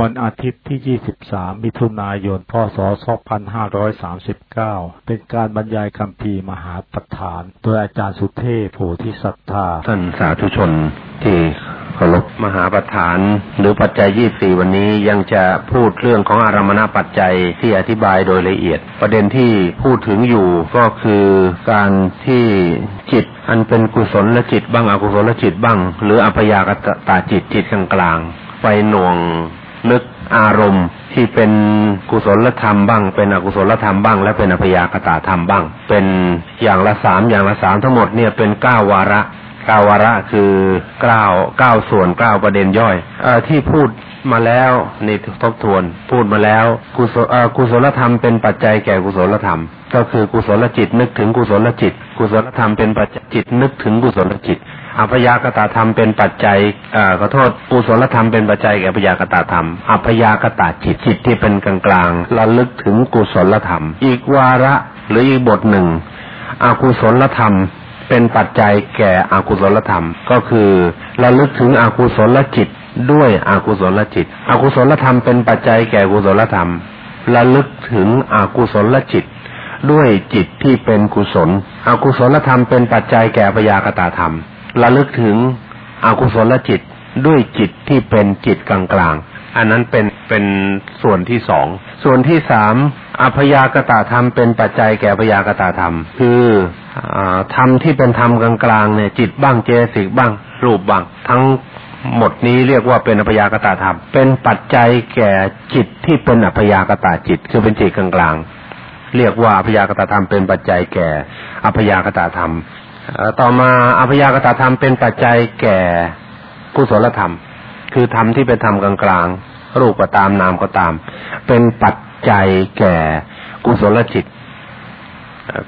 วันอาทิตย์ที่ 23 มิถุนายน พศ 2539 เป็นการบรรยายคำพีมหาประธาน โดยอาจารย์สุเทพโพธิสัตธา ท่านสาธุชนที่เคารพมหาประธาน หรือปัจจัย 24 วันนี้ยังจะพูดเรื่องของอารมณปัจจัยที่อธิบายโดยละเอียด ประเด็นที่พูดถึงอยู่ก็คือการที่จิตอันเป็นกุศลและจิตบ้างอกุศลลจิตบ้าง หรืออัพยากตาจิตจิตกลางๆไปหน่วง นึกอารมณ์ที่เป็นกุศลธรรมบ้าง เป็นอกุศลธรรมบ้าง และเป็นอภยากตาธรรมบ้าง เป็นอย่างละสามอย่างละสามทั้งหมดเนี่ยเป็นเก้าวาระเก้าวาระคือเก้าเก้าส่วนเก้าประเด็นย่อยอที่พูดมาแล้วนี่ทบทวน พูดมาแล้วกุศลกุศลธรรมเป็นปัจจัยแก่กุศลธรรม ก็คือกุศลจิตนึกถึงกุศลจิต กุศลธรรมเป็นปัจจัยจิตนึกถึงกุศลจิต อัพยากตาธรรมเป็นปัจจัยขอโทษกุศลธรรมเป็นปัจจัยแก่พยากตาธรรม อัพยากตาจิตจิตที่เป็นกลางกลางระลึกถึงกุศลธรรม อีกวาระหรืออีกบทหนึ่ง อกุศลธรรมเป็นปัจจัยแก่อกุศลธรรม ก็คือระลึกถึงอกุศลจิตด้วยอกุศลจิต อกุศลธรรมเป็นปัจจัยแก่กุศลธรรมระลึกถึงอกุศลจิต ด้วยจิตที่เป็นกุศล อกุศลธรรมเป็นปัจจัยแก่พยากตาธรรม ระลึกถึงอกุศลจิตด้วยจิตที่เป็นจิตกลางๆ อันนั้นเป็นเป็นส่วนที่สอง ส่วนที่สามอพยากตาธรรมเป็นปัจจัยแก่พยากตาธรรม คือธรรมที่เป็นธรรมกลางๆเนี่ยจิตบ้างเจสิกบ้าง รูปบ้าง ทั้งหมดนี้เรียกว่าเป็นอพยากตาธรรม เป็นปัจจัยแก่จิตที่เป็นอพยากตาจิต คือเป็นจิตกลางๆเรียกว่าอพยากตาธรรมเป็นปัจจัยแก่อพยากตาธรรม ต่อมาอภยากตธรรมเป็นปัจจัยแก่กุศลธรรม คือธรรมที่เป็นธรรมกลางๆรูปก็ตามนามก็ตาม เป็นปัจจัยแก่กุศลจิต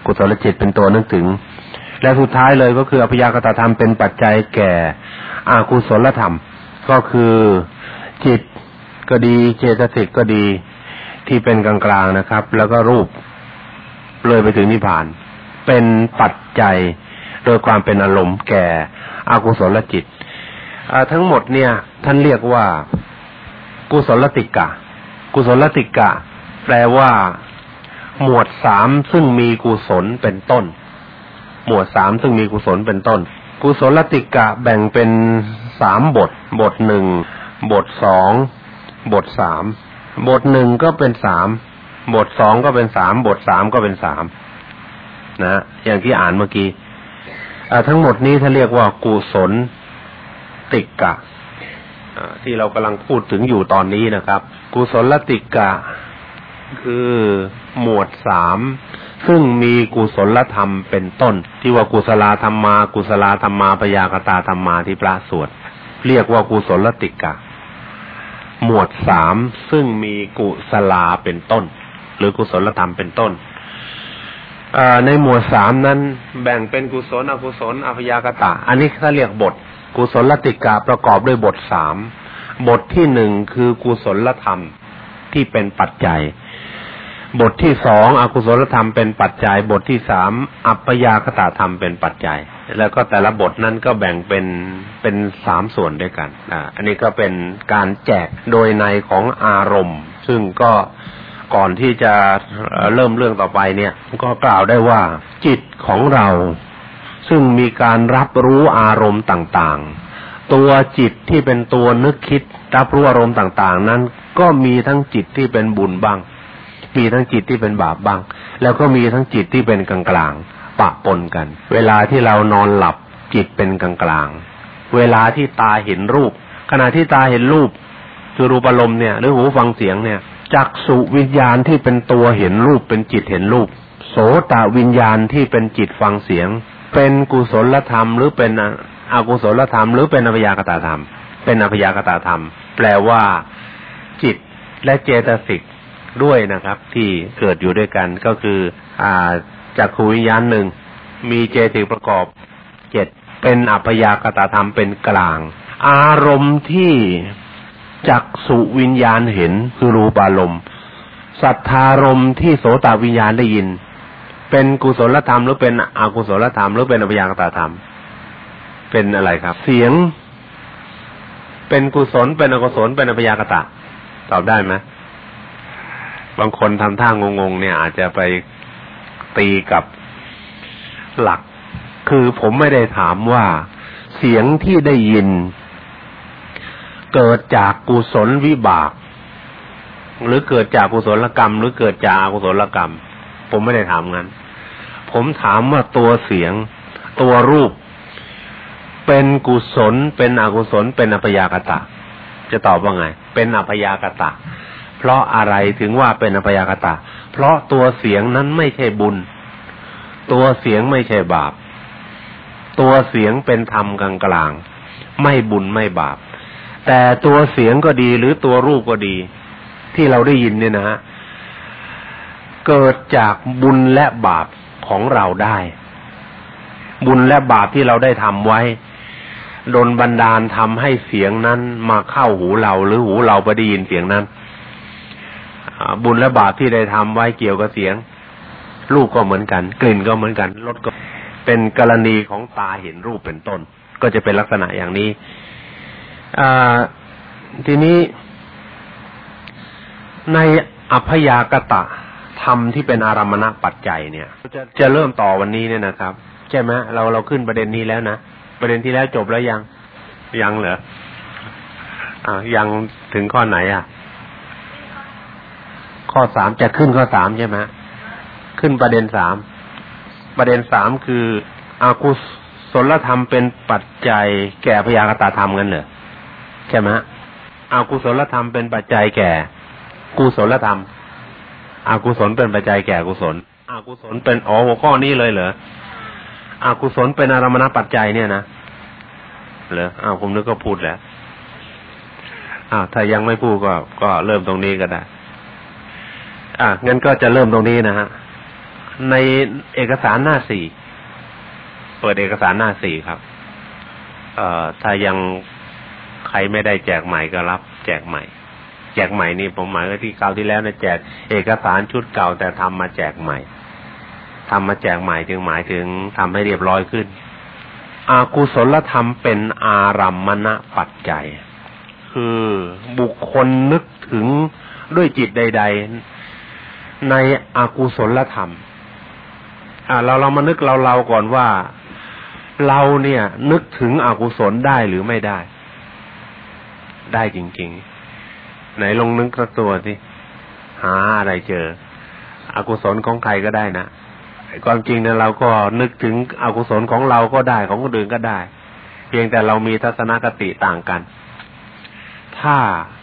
กุศลจิตเป็นตัวนึกถึง และสุดท้ายเลยก็คืออภยากตธรรมเป็นปัจจัยแก่อากุศลธรรม ก็คือจิตก็ดีเจตสิกก็ดีที่เป็นกลางๆนะครับ แล้วก็รูปเลยไปถึงนิพพาน เป็นปัจจัย โดยความเป็นอารมณ์แก่อกุศลจิตทั้งหมดเนี่ย ท่านเรียกว่า กุศลติกะ กุศลติกะ แปลว่า หมวดสามซึ่งมีกุศลเป็นต้น หมวดสามซึ่งมีกุศลเป็นต้น กุศลติกะแบ่งเป็นสามบท บทหนึ่งบทสองบทสามบทหนึ่งก็เป็นสามบทสองก็เป็นสามบทสามก็เป็นสามนะอย่างที่อ่านเมื่อกี้ ทั้งหมดนี้ถ้าเรียกว่ากุศลติกะที่เรากำลังพูดถึงอยู่ตอนนี้นะครับ กุศลติกะคือหมวดสามซึ่งมีกุศลธรรมเป็นต้น ที่ว่ากุศลธรรมมากุศลธรรมมาปยากตาธรรมมาที่พระสวดเรียกว่ากุศลติกะ หมวดสามซึ่งมีกุศลาเป็นต้น หรือกุศลธรรมเป็นต้น ในหมวดสามนั้นแบ่งเป็นกุศลอกุศลอภยากตะ อันนี้ถ้าเรียกบท กุศลติกาประกอบด้วยบทสามบทที่หนึ่งคือกุศลธรรมที่เป็นปัจจัย บทที่สองอกุศลธรรมเป็นปัจจัย บทที่สามอัปยากตาธรรมเป็นปัจจัย แล้วก็แต่ละบทนั้นก็แบ่งเป็นเป็นสามส่วนด้วยกันอ่าอันนี้ก็เป็นการแจกโดยในของอารมณ์ ซึ่งก็ ก่อนที่จะเริ่มเรื่องต่อไปเนี่ย ก็กล่าวได้ว่าจิตของเรา ซึ่งมีการรับรู้อารมณ์ต่างๆ ตัวจิตที่เป็นตัวนึกคิดรับรู้อารมณ์ต่าง ๆ นั้น ก็มีทั้งจิตที่เป็นบุญบ้าง มีทั้งจิตที่เป็นบาปบ้าง แล้วก็มีทั้งจิตที่เป็นกลางๆปะปนกัน เวลาที่เรานอนหลับจิตเป็นกลางๆ เวลาที่ตาเห็นรูป ขณะที่ตาเห็นรูปคือรูปอารมณ์เนี่ย หรือหูฟังเสียงเนี่ย จักสุวิญญาณที่เป็นตัวเห็นรูปเป็นจิตเห็นรูป โสตวิญญาณที่เป็นจิตฟังเสียง เป็นกุศลธรรม หรือเป็นอกุศลธรรม หรือเป็นอภยากตาธรรม เป็นอภยากตาธรรม แปลว่าจิตและเจตสิกด้วยนะครับ ที่เกิดอยู่ด้วยกันก็คือ อ่าจักขูวิญญาณหนึ่งมีเจติประกอบเจ็ดเป็นอัพยากตาธรรมเป็นกลาง อารมณ์ที่ จักสุวิญญาณเห็นคือรูปารมณ์สัทธารมที่โสตวิญญาณได้ยิน เป็นกุศลธรรมหรือเป็นอกุศลธรรมหรือเป็นอภิญญากตธรรม เป็นอะไรครับ เสียง เป็นกุศลเป็นอกุศลเป็นอภิญญากตะ ตอบได้ไหมบางคนทำท่างงๆเนี่ย อาจจะไปตีกับหลัก คือผมไม่ได้ถามว่า เสียงที่ได้ยิน เกิดจากกุศลวิบาก หรือเกิดจากกุศลกรรม หรือเกิดจากอกุศลกรรม ผมไม่ได้ถามงั้น ผมถามว่าตัวเสียง ตัวรูป เป็นกุศล เป็นอกุศล เป็นอัพยากตะ จะตอบว่าไง เป็นอัพยากตะ เพราะอะไรถึงว่าเป็นอัพยากตะ เพราะตัวเสียงนั้นไม่ใช่บุญ ตัวเสียงไม่ใช่บาป ตัวเสียงเป็นธรรมกลางกลางไม่บุญไม่บาป แต่ตัวเสียงก็ดีหรือตัวรูปก็ดี ที่เราได้ยินเนี่ยนะฮะเกิดจากบุญและบาปของเราได้ บุญและบาปที่เราได้ทำไว้ดนบันดาลทำให้เสียงนั้นมาเข้าหูเราหรือหูเราไปได้ยินเสียงนั้นบุญและบาปที่ได้ทำไว้เกี่ยวกับเสียงรูปก็เหมือนกัน กลิ่นก็เหมือนกันรสก็เป็นกรณีของตาเห็นรูปเป็นต้น ก็จะเป็นลักษณะอย่างนี้ ทีนี้ในอภยากตะธรรมที่เป็นอารมณปัจจัยเนี่ย จะจะเริ่มต่อวันนี้เนี่ยนะครับ ใช่ไหมเราเราขึ้นประเด็นนี้แล้วนะ ประเด็นที่แล้วจบแล้วยัง ยังเหรออ่ายังถึงข้อไหนอะ ข้อสามจะขึ้นข้อสามใช่ไหมขึ้นประเด็นสามประเด็นสามคืออากุศลธรรมเป็นปัจจัยแก่พยากตาธรรมกันเหรอ ใช่ไหมอากุศลธรรมเป็นปัจจัยแก่ กุศลธรรมอากุศลเป็นปัจจัยแก่กุศลอากุศลเป็นอ๋อหัวข้อนี้เลยเหรออากุศลเป็นอารมณปัจจัยเนี่ยนะเหรออ้าวผมนึกก็พูดแล้วอ้าวถ้ายังไม่พูดก็ก็เริ่มตรงนี้ก็ได้อะงั้นก็จะเริ่มตรงนี้นะฮะในเอกสารหน้าสี่เปิดเอกสารหน้าสี่ครับ เอ่อถ้ายัง ใครไม่ได้แจกใหม่ก็รับ แจกใหม่ แจกใหม่นี่ผมหมายว่าที่เก่าที่แล้วนะแจกเอกสารชุดเก่าแต่ทำมาแจกใหม่ทำมาแจกใหม่จึงหมายถึงทำให้เรียบร้อยขึ้น อากุศลธรรมเป็นอารัมมณปัจจัย คือบุคคลนึกถึงด้วยจิตใด ๆ ในอากุศลธรรม อ่า เราเรามานึกเราเราก่อนว่าเราเนี่ยนึกถึงอกุศลได้หรือไม่ได้ ได้จริง ๆ ไหนลงนึกกระตัวสิหาอะไรเจอ อกุศลของใครก็ได้นะความจริงเนี่ยเราก็นึกถึงอกุศลของเราก็ได้ของคนอื่นก็ได้ เพียงแต่เรามีทัศนคติต่างกัน ถ้า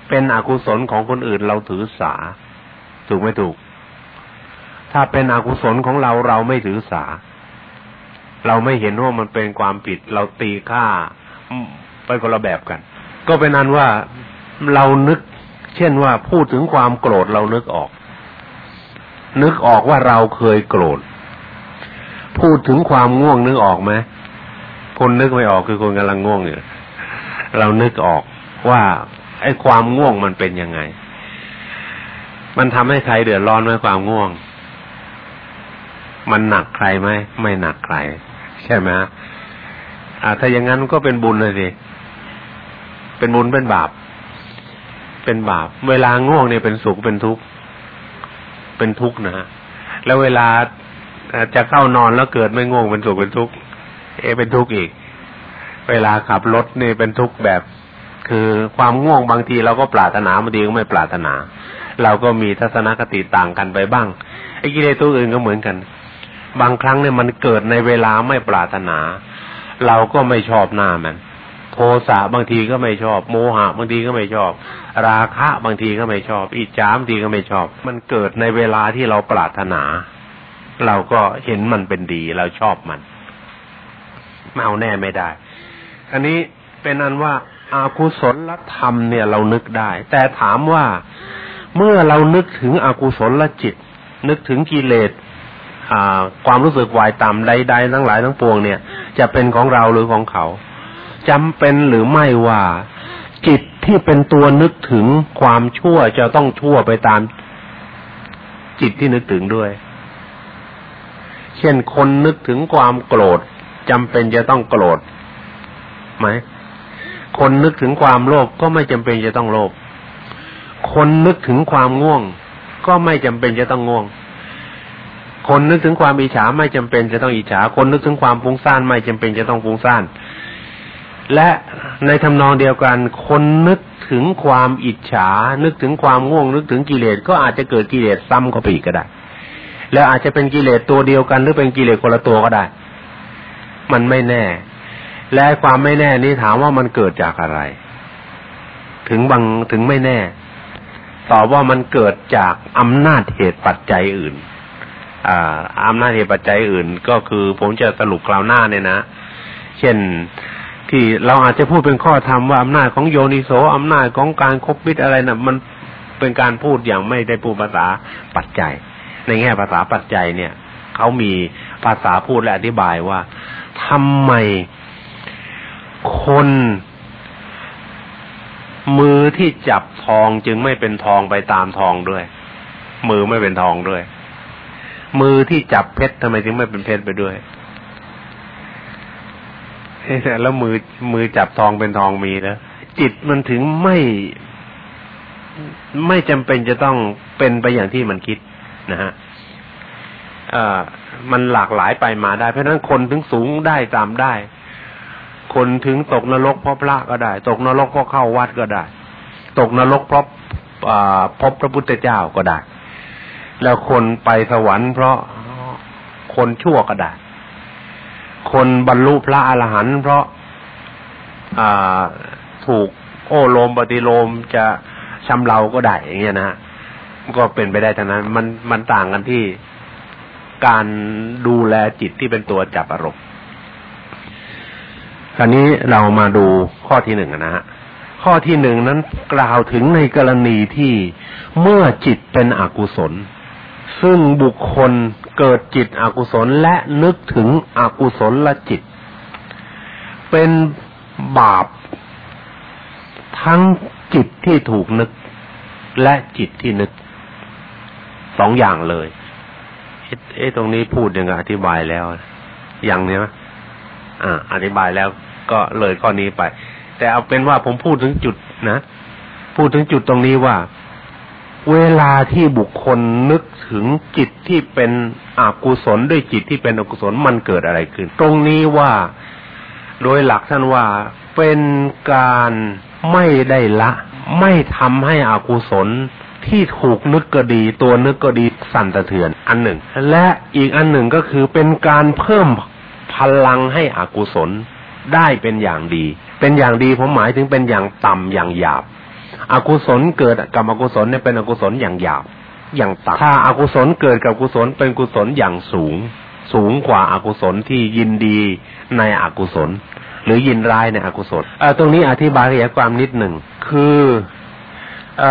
เป็นอกุศลของคนอื่นเราถือสา ถูกไม่ถูก ถ้าเป็นอกุศลของเราเราไม่ถือสา เราไม่เห็นว่ามันเป็นความผิด เราตีค่าไปคนละแบบกัน ก็เป็นนั้นว่าเรานึก เช่นว่าพูดถึงความโกรธเรานึกออก นึกออกว่าเราเคยโกรธ พูดถึงความง่วงนึกออกไหมคนนึกไม่ออกคือคนกำลังง่วงอยู่เรานึกออกว่า ไอ้ความง่วงมันเป็นยังไง มันทำให้ใครเดือดร้อนไหมความง่วง มันหนักใครไหมไม่หนักใคร ใช่ไหมอ่าถ้าอย่างนั้นก็เป็นบุญเลยสิ เป็นบุญเป็นบาป เป็นบาป เวลาง่วงเนี่ยเป็นสุขเป็นทุกข์เป็นทุกข์นะฮะแล้วเวลาจะเข้านอนแล้วเกิดไม่ง่วงเป็นสุขเป็นทุกข์เอ เป็นทุกข์อีก เวลาขับรถนี่เป็นทุกข์แบบ คือความง่วงบางทีเราก็ปรารถนาบางทีก็ไม่ปรารถนา เราก็มีทัศนคติต่างกันไปบ้างไอ้กิเลสตัวอื่นก็เหมือนกัน บางครั้งเนี่ยมันเกิดในเวลาไม่ปรารถนา เราก็ไม่ชอบหน้ามัน โทสะบางทีก็ไม่ชอบ โมหะบางทีก็ไม่ชอบ ราคะบางทีก็ไม่ชอบ อิจฉาบางทีก็ไม่ชอบ มันเกิดในเวลาที่เราปรารถนา เราก็เห็นมันเป็นดีเราชอบมันเมาแน่ไม่ได้ อันนี้เป็นอันว่าอากุศลธรรมเนี่ยเรานึกได้ แต่ถามว่าเมื่อเรานึกถึงอากุศลจิต นึกถึงกิเลสความรู้สึกวายต่ำใดๆทั้งหลายทั้งปวงเนี่ย จะเป็นของเราหรือของเขา จำเป็นหรือไม่ว่า จิตที่เป็นตัวนึกถึงความชั่วจะต้องชั่วไปตาม จิตที่นึกถึงด้วย เช่นคนนึกถึงความโกรธจำเป็นจะต้องโกรธไหมคนนึกถึงความโลภก็ไม่จำเป็นจะต้องโลภคนนึกถึงความง่วง ก็ไม่จำเป็นจะต้องง่วงคนนึกถึงความอิจฉาไม่จำเป็นจะต้องอิจฉา คนนึกถึงความฟุ้งซ่านไม่จำเป็นจะต้องฟุ้งซ่าน และในทำนองเดียวกันคนนึกถึงความอิจฉา นึกถึงความง่วงนึกถึงกิเลสก็อาจจะเกิดกิเลสซ้ำเข้าไปอีกก็ได้ แล้วอาจจะเป็นกิเลสตัวเดียวกัน หรือเป็นกิเลสคนละตัวก็ได้ มันไม่แน่ และความไม่แน่นี้ถามว่ามันเกิดจากอะไร ถึงบางถึงไม่แน่ตอบว่ามันเกิดจากอำนาจเหตุปัจจัยอื่น อ่าอำนาจเหตุปัจจัยอื่น ก็คือผมจะสรุปคราวหน้าเนี่ยนะ เช่น ที่เราอาจจะพูดเป็นข้อธรรมว่าอำนาจของโยนิโสอำนาจของการคบมิตรอะไรนะ่ะ มันเป็นการพูดอย่างไม่ได้พูดภาษาปัจจัย ในแง่ภาษาปัจจัยเนี่ยเขามีภาษาพูดและอธิบายว่าทำไมคนมือที่จับทองจึงไม่เป็นทองไปตามทองด้วย มือไม่เป็นทองด้วย มือที่จับเพชรทำไมจึงไม่เป็นเพชรไปด้วย แล้วมือมือจับทองเป็นทองมีแล้วจิตมันถึงไม่ไม่จำเป็นจะต้องเป็นไปอย่างที่มันคิดนะฮะอ่ามันหลากหลายไปมาได้ เพราะฉะนั้นคนถึงสูงได้ตามได้ คนถึงตกนรกเพราะพระก็ได้ ตกนรกเพราะเข้าวัดก็ได้ ตกนรกเพราะพบพระพุทธเจ้าก็ได้ แล้วคนไปสวรรค์เพราะคนชั่วก็ได้ คนบรรลุพระอรหันต์เพราะถูกโอโลมปฏิโลมจะชำเราก็ได้อย่างเงี้ยนะฮะก็เป็นไปได้ทั้งนั้น มันมันต่างกันที่การดูแลจิตที่เป็นตัวจับอารมณ์คราวนี้เรามาดูข้อที่หนึ่งนะฮะข้อที่หนึ่งนั้นกล่าวถึงในกรณีที่เมื่อจิตเป็นอกุศล ซึ่งบุคคลเกิดจิตอกุศลและนึกถึงอกุศลละจิต เป็นบาป ทั้งจิตที่ถูกนึก และจิตที่นึก สองอย่างเลยเอ๊ะตรงนี้พูดยังไงอธิบายแล้วอย่างนี้ไหมอ่า อธิบายแล้วก็เลยข้อนี้ไป แต่เอาเป็นว่าผมพูดถึงจุดนะ พูดถึงจุดตรงนี้ว่า เวลาที่บุคคลนึกถึงจิตที่เป็นอกุศลด้วยจิตที่เป็นอกุศลมันเกิดอะไรขึ้น ตรงนี้ว่าโดยหลักท่านว่าเป็นการไม่ได้ละ ไม่ทำให้อกุศลที่ถูกนึกก็ดีตัวนึกก็ดีสั่นสะเทือนอันหนึ่ง และอีกอันหนึ่งก็คือเป็นการเพิ่มพลังให้อกุศลได้เป็นอย่างดี เป็นอย่างดีผมหมายถึงเป็นอย่างต่ำอย่างหยาบ อกุศลเกิดกับอกุศลเนี่ยเป็นอกุศลอย่างหยาบอย่างต่ำถ้าอากุศลเกิดกับกุศลเป็นกุศลอย่างสูง สูงกว่าอากุศลที่ยินดีในอกุศล หรือยินร้ายในอกุศลตรงนี้อธิบายขยายความนิดหนึ่งคืออ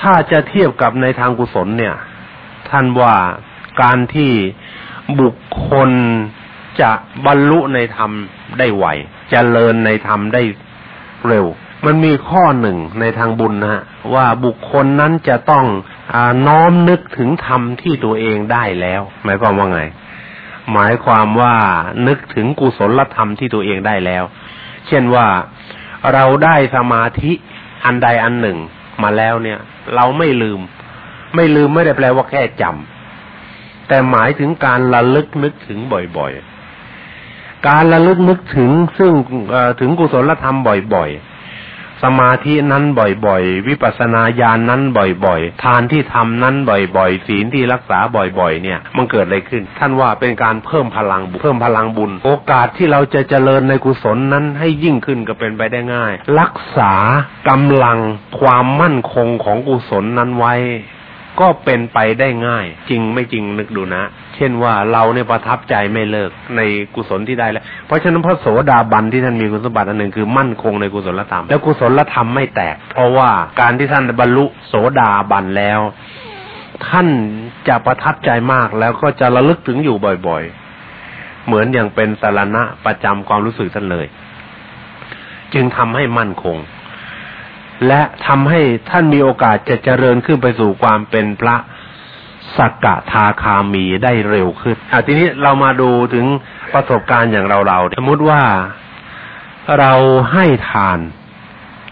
ถ้าจะเทียบกับในทางกุศลเนี่ย ท่านว่าการที่บุคคลจะบรรลุในธรรมได้ไวจเจริญในธรรมได้เร็ว มันมีข้อหนึ่งในทางบุญนะฮะว่าบุคคลนั้นจะต้องอน้อมนึกถึงธรรมที่ตัวเองได้แล้ว หมายความว่าไง หมายความว่านึกถึงกุศลธรรมที่ตัวเองได้แล้ว เช่นว่าเราได้สมาธิอันใดอันหนึ่งมาแล้วเนี่ย เราไม่ลืม ไม่ลืมไม่ได้แปลว่าแค่จำแต่หมายถึงการระลึกนึกถึงบ่อยๆ การระลึกนึกถึงซึ่งถึงกุศลธรรมบ่อยๆ สมาธินั้นบ่อยๆ วิปัสสนาญาณนนั้นบ่อยๆ ทานที่ทำนั้นบ่อยๆ ศีลที่รักษาบ่อยๆ เนี่ย มันเกิดอะไรขึ้น ท่านว่าเป็นการเพิ่มพลังเพิ่มพลังบุญ โอกาสที่เราจะเจริญในกุศลนั้นให้ยิ่งขึ้นก็เป็นไปได้ง่าย รักษากำลังความมั่นคงของกุศลนั้นไว้ ก็เป็นไปได้ง่าย จริงไม่จริงนึกดูนะ เช่นว่าเราเนี่ยประทับใจไม่เลิกในกุศลที่ได้แล้ว เพราะฉะนั้นพระโสดาบันที่ท่านมีคุณสมบัติอันหนึ่งคือมั่นคงในกุศลธรรม แล้วกุศลธรรมไม่แตก เพราะว่าการที่ท่านบรรลุโสดาบันแล้ว ท่านจะประทับใจมากแล้วก็จะระลึกถึงอยู่บ่อยๆ เหมือนอย่างเป็นสารณะประจำความรู้สึกท่านเลย จึงทำให้มั่นคง และทำให้ท่านมีโอกาสจะเจริญขึ้นไปสู่ความเป็นพระสักกะทาคามีได้เร็วขึ้นอะทีนี้เรามาดูถึงประสบการณ์อย่างเราเราสมมติว่าเราให้ทาน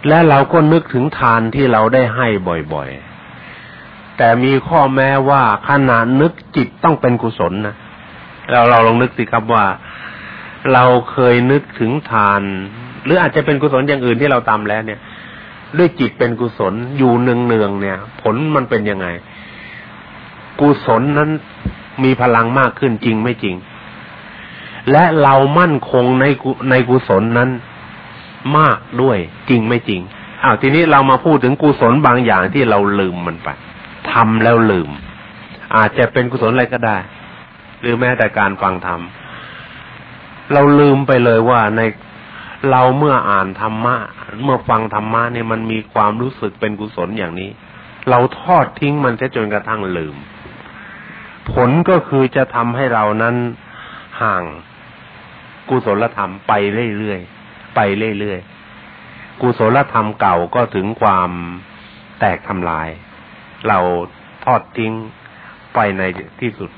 และเราก็นึกถึงทานที่เราได้ให้บ่อยๆ แต่มีข้อแม้ว่าขณะนึกจิตต้องเป็นกุศลนะเราเราลองนึกสิครับว่า เราเคยนึกถึงทาน หรืออาจจะเป็นกุศลอย่างอื่นที่เราทำแล้วเนี่ย ด้วยจิตเป็นกุศลอยู่เนืองๆเนี่ย ผลมันเป็นยังไง กุศลนั้นมีพลังมากขึ้นจริงไม่จริง และเรามั่นคงในในกุศลนั้นมากด้วยจริงไม่จริงอ้าวทีนี้เรามาพูดถึงกุศลบางอย่างที่เราลืมมันไปทำแล้วลืม อาจจะเป็นกุศลอะไรก็ได้ หรือแม้แต่การฟังธรรมเราลืมไปเลยว่าใน เราเมื่ออ่านธรรมะ เมื่อฟังธรรมะเนี่ยมันมีความรู้สึกเป็นกุศลอย่างนี้ เราทอดทิ้งมันแค่จนกระทั่งลืม ผลก็คือจะทำให้เรานั้นห่างกุศลธรรมไปเรื่อยๆไปเรื่อยๆกุศลธรรมเก่าก็ถึงความแตกทำลาย เราทอดทิ้งไปในที่สุด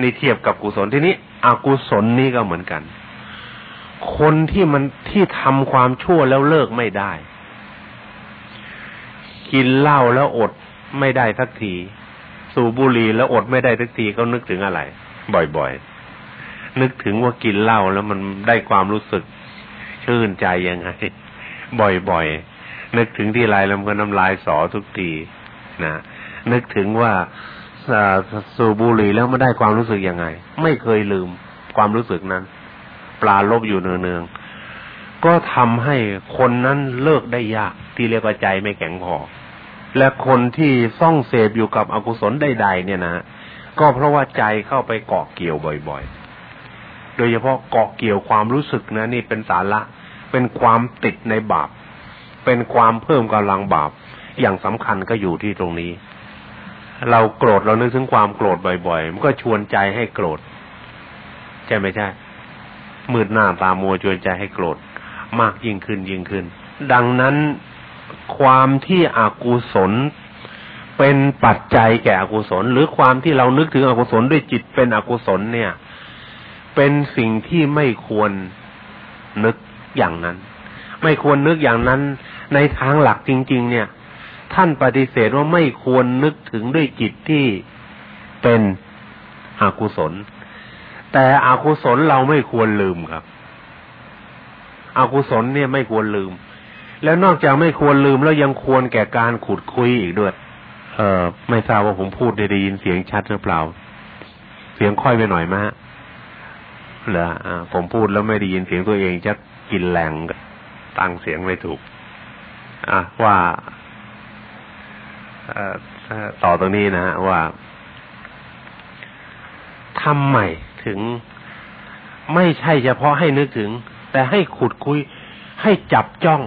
นี่เทียบกับกุศลที่นี้อกุศลนี่ก็เหมือนกัน คนที่มันที่ทำความชั่วแล้วเลิกไม่ได้ กินเหล้าแล้วอดไม่ได้สักที สูบบุหรี่แล้วอดไม่ได้สักทีเขานึกถึงอะไร บ่อยๆ นึกถึงว่ากินเหล้าแล้วมันได้ความรู้สึกชื่นใจยังไง บ่อยๆ นึกถึงที่ไรแล้วมันก็น้ำลายสอทุกทีนะนึกถึงว่าสูบบุหรี่แล้วมันได้ความรู้สึกยังไง ไม่เคยลืมความรู้สึกนั้น ปลาลบอยู่เนืองๆก็ทำให้คนนั้นเลิกได้ยากที่เรียกว่าใจไม่แข็งพอและคนที่ซ่องเสพอยู่กับอกุศลใดๆเนี่ยนะก็เพราะว่าใจเข้าไปเกาะเกี่ยวบ่อยๆ โดยเฉพาะเกาะเกี่ยวความรู้สึกนะนี่เป็นสาระ เป็นความติดในบาป เป็นความเพิ่มกำลังบาป อย่างสำคัญก็อยู่ที่ตรงนี้ เราโกรธเรานึกถึงความโกรธบ่อยๆ มันก็ชวนใจให้โกรธ ใช่ไหมใช่ มืดหน้าตามัวชวนใจให้โกรธ มากยิ่งขึ้นยิ่งขึ้น ดังนั้นความที่อกุศลเป็นปัจจัยแก่อกุศล หรือความที่เรานึกถึงอกุศลด้วยจิตเป็นอกุศลเนี่ย เป็นสิ่งที่ไม่ควรนึกอย่างนั้น ไม่ควรนึกอย่างนั้น ในทางหลักจริง ๆ เนี่ย ท่านปฏิเสธว่าไม่ควรนึกถึงด้วยจิตที่เป็นอกุศล แต่อกุศลเราไม่ควรลืมครับอกุศลเนี่ยไม่ควรลืม แล้วนอกจากไม่ควรลืมแล้วยังควรแก่การขุดคุยอีกด้วย เออไม่ทราบว่าผมพูดได้ยินเสียงชัดหรือเปล่า เสียงค่อยไปหน่อยมะเหรอผมพูดแล้วไม่ได้ยินเสียงตัวเองจะกินแรงตั้งเสียงไม่ถูก อะว่าต่อตรงนี้นะฮะว่าทำไม ถึง ไม่ใช่เฉพาะให้นึกถึง แต่ให้ขุดคุย ให้จับจ้อง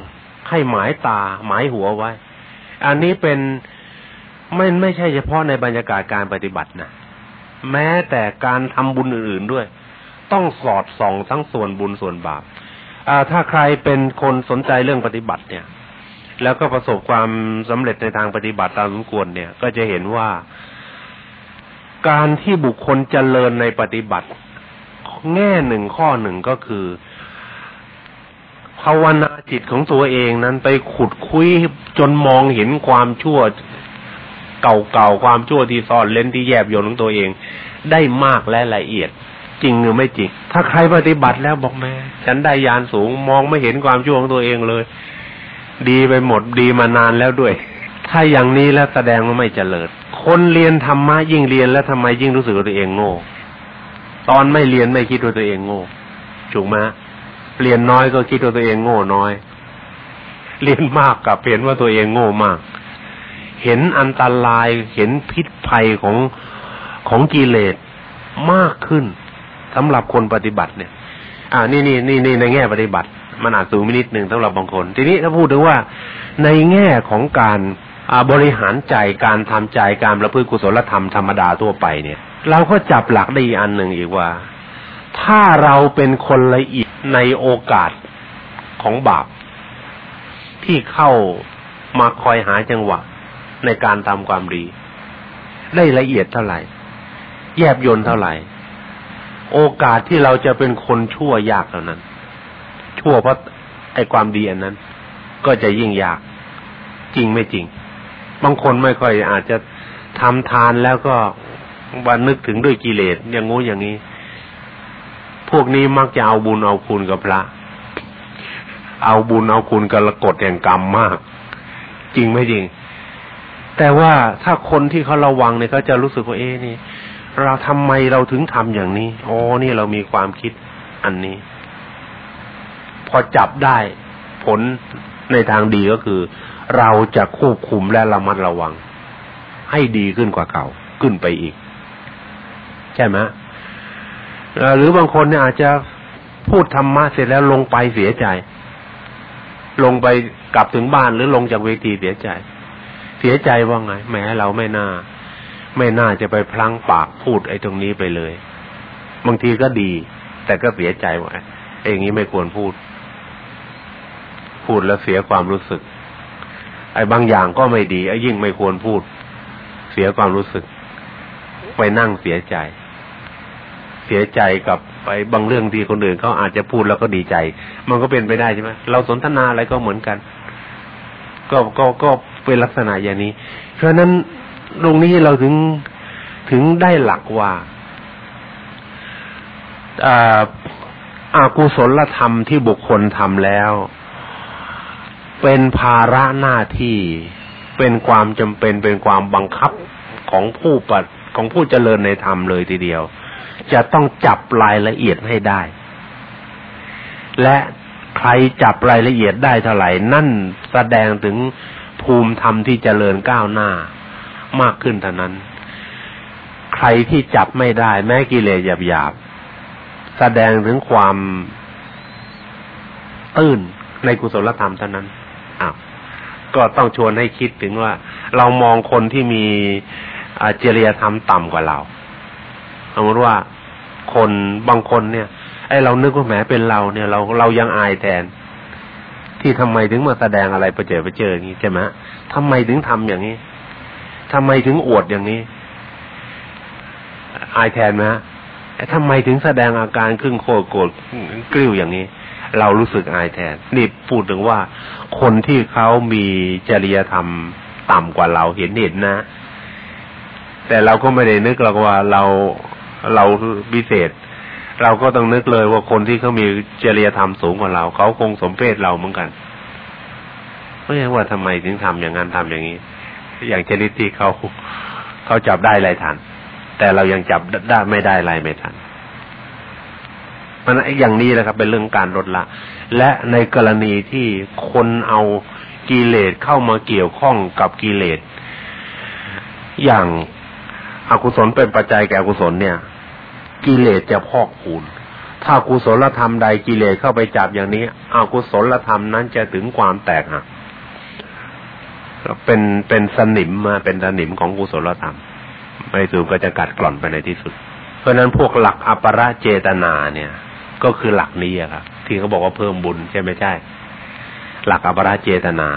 ให้หมายตา หมายหัวไว้ อันนี้เป็นไม่ไม่ใช่เฉพาะในบรรยากาศการปฏิบัตินะแม้แต่การทำบุญอื่น ๆด้วย ต้องสอดส่องทั้งส่วนบุญส่วนบาปถ้าใครเป็นคนสนใจเรื่องปฏิบัติเนี่ย แล้วก็ประสบความสำเร็จในทางปฏิบัติตามสมควรเนี่ย ก็จะเห็นว่า การที่บุคคลเจริญในปฏิบัติ แง่หนึ่งข้อหนึ่งก็คือ ภาวนาจิตของตัวเองนั้นไปขุดคุยจนมองเห็นความชั่วเก่าๆความชั่วที่ซ่อนเล่นที่แยบยนของตัวเอง ได้มากและละเอียด จริงหรือไม่จริง ถ้าใครปฏิบัติแล้วบอกแม่ฉันได้ยานสูงมองไม่เห็นความชั่วของตัวเองเลย ดีไปหมดดีมานานแล้วด้วย ถ้าอย่างนี้แล้วแสดงว่าไม่เจริญ คนเรียนธรรมะยิ่งเรียนแล้วทำไมยิ่งรู้สึกตัวเองโง่ ตอนไม่เรียนไม่คิดว่าตัวเองโง่ถูกไหมเรียนน้อยก็คิดว่าตัวเองโง่น้อย เรียนมากกับเห็นว่าตัวเองโง่มาก เห็นอันตรายเห็นพิษภัยของของกิเลสมากขึ้นสำหรับคนปฏิบัติเนี่ย อ่า นี่นี่นี่นี่ในแง่ปฏิบัติ มันอาจสูงนิดหนึ่งสำหรับบางคน ทีนี้ถ้าพูดถึงว่าในแง่ของการ บริหารใจการทำใจการประพฤติกุศลธรรมธรรมดาทั่วไปเนี่ย เราก็จับหลักได้อีกอันหนึ่งอีกว่า ถ้าเราเป็นคนละเอียดในโอกาสของบาป ที่เข้ามาคอยหาจังหวะ ในการทำความดี ได้ละเอียดเท่าไหร่ แยบยนเท่าไหร่ โอกาสที่เราจะเป็นคนชั่วยากเท่านั้น ชั่วเพราะไอ้ความดีอันนั้น ก็จะยิ่งยากจริงไม่จริง บางคนไม่ค่อยอาจจะทำทานแล้วก็วันนึกถึงด้วยกิเลสอย่างงู้อย่างนี้ พวกนี้มักจะเอาบุญเอาคุณกับพระ เอาบุญเอาคุณกับกฎแห่งกรรมมาก จริงไม่จริง แต่ว่าถ้าคนที่เขาระวังเนี่ยเขาจะรู้สึกว่าเอ๊นี่ เราทำไมเราถึงทำอย่างนี้อ๋อนี่เรามีความคิดอันนี้ พอจับได้ผลในทางดีก็คือ เราจะควบคุมและระมัดระวัง ให้ดีขึ้นกว่าเก่า ขึ้นไปอีก ใช่ไหมหรือบางคนเนี่ยอาจจะพูดธรรมะเสร็จแล้วลงไปเสียใจ ลงไปกลับถึงบ้านหรือลงจากเวทีเสียใจ เสียใจว่าไงแม้เราไม่น่า ไม่น่าจะไปพลั้งปากพูดไอ้ตรงนี้ไปเลย บางทีก็ดี แต่ก็เสียใจว่าไอ้อย่างนี้ไม่ควรพูด พูดแล้วเสียความรู้สึก ไอ้บางอย่างก็ไม่ดี ไอ้ยิ่งไม่ควรพูด เสียความรู้สึก ไปนั่งเสียใจ เสียใจกับไปบางเรื่องที่คนอื่นเขาอาจจะพูดแล้วก็ดีใจ มันก็เป็นไปได้ใช่ไหมเราสนทนาอะไรก็เหมือนกัน ก็ก็ก็เป็นลักษณะอย่างนี้ เพราะนั้นตรงนี้เราถึงถึงได้หลักว่าอากุศลธรรมที่บุคคลทำแล้ว เป็นภาระหน้าที่ เป็นความจำเป็นเป็นความบังคับของผู้ปัดของผู้เจริญในธรรมเลยทีเดียว จะต้องจับรายละเอียดให้ได้ และใครจับรายละเอียดได้เท่าไหร่นั่นแสดงถึงภูมิธรรมที่เจริญก้าวหน้ามากขึ้นเท่านั้น ใครที่จับไม่ได้ แม้กิเลสหยาบๆแสดงถึงความตื้นในกุศลธรรมเท่านั้น ก็ต้องชวนให้คิดถึงว่า เรามองคนที่มีจริยธรรมต่ำกว่าเราสมมติว่าคนบางคนเนี่ย ไอเรานึกว่าแหมเป็นเราเนี่ย เราเรายังอายแทน ที่ทำไมถึงมาแสดงอะไรประเจิประเจิดอย่างนี้ใช่ไหมทำไมถึงทำอย่างนี้ทำไมถึงอวดอย่างนี้ อายแทนไหมฮะทำไมถึงแสดงอาการครึ่งโคตรโกรธกริ้วอย่างนี้ เรารู้สึกอายแทนนี่พูดถึงว่า คนที่เขามีจริยธรรมต่ำกว่าเราเห็นเห็นนะ แต่เราก็ไม่ได้นึกเราว่าเราเราพิเศษ เราก็ต้องนึกเลยว่าคนที่เขามีจริยธรรมสูงกว่าเราเขาคงสมเพศเราเหมือนกันไม่ใช่ว่าทำไมถึงทำอย่างนั้นทำอย่างนี้ อย่างชนิดที่เขาเขาจับได้ไรทัน แต่เรายังจับได้ไม่ได้ไรไม่ทัน มันอย่างนี้แหละครับ เป็นเรื่องการลดละ และในกรณีที่คนเอากิเลสเข้ามาเกี่ยวข้องกับกิเลส อย่างอากุศลเป็นปัจจัยแก่อกุศลเนี่ย กิเลสจะพอกพูนถ้ากุศลธรรมใดกิเลสเข้าไปจับอย่างนี้อกุศลธรรมนั้นจะถึงความแตกหักเป็นเป็นสนิมมาเป็นสนิมของกุศลธรรม ไม่สูบก็จะกัดกร่อนไปในที่สุด เพราะนั้นพวกหลักอปรเจตนาเนี่ย ก็คือหลักนี้อะครับที่เขาบอกว่าเพิ่มบุญใช่ไหมใช่ หลักอัปราเจตนา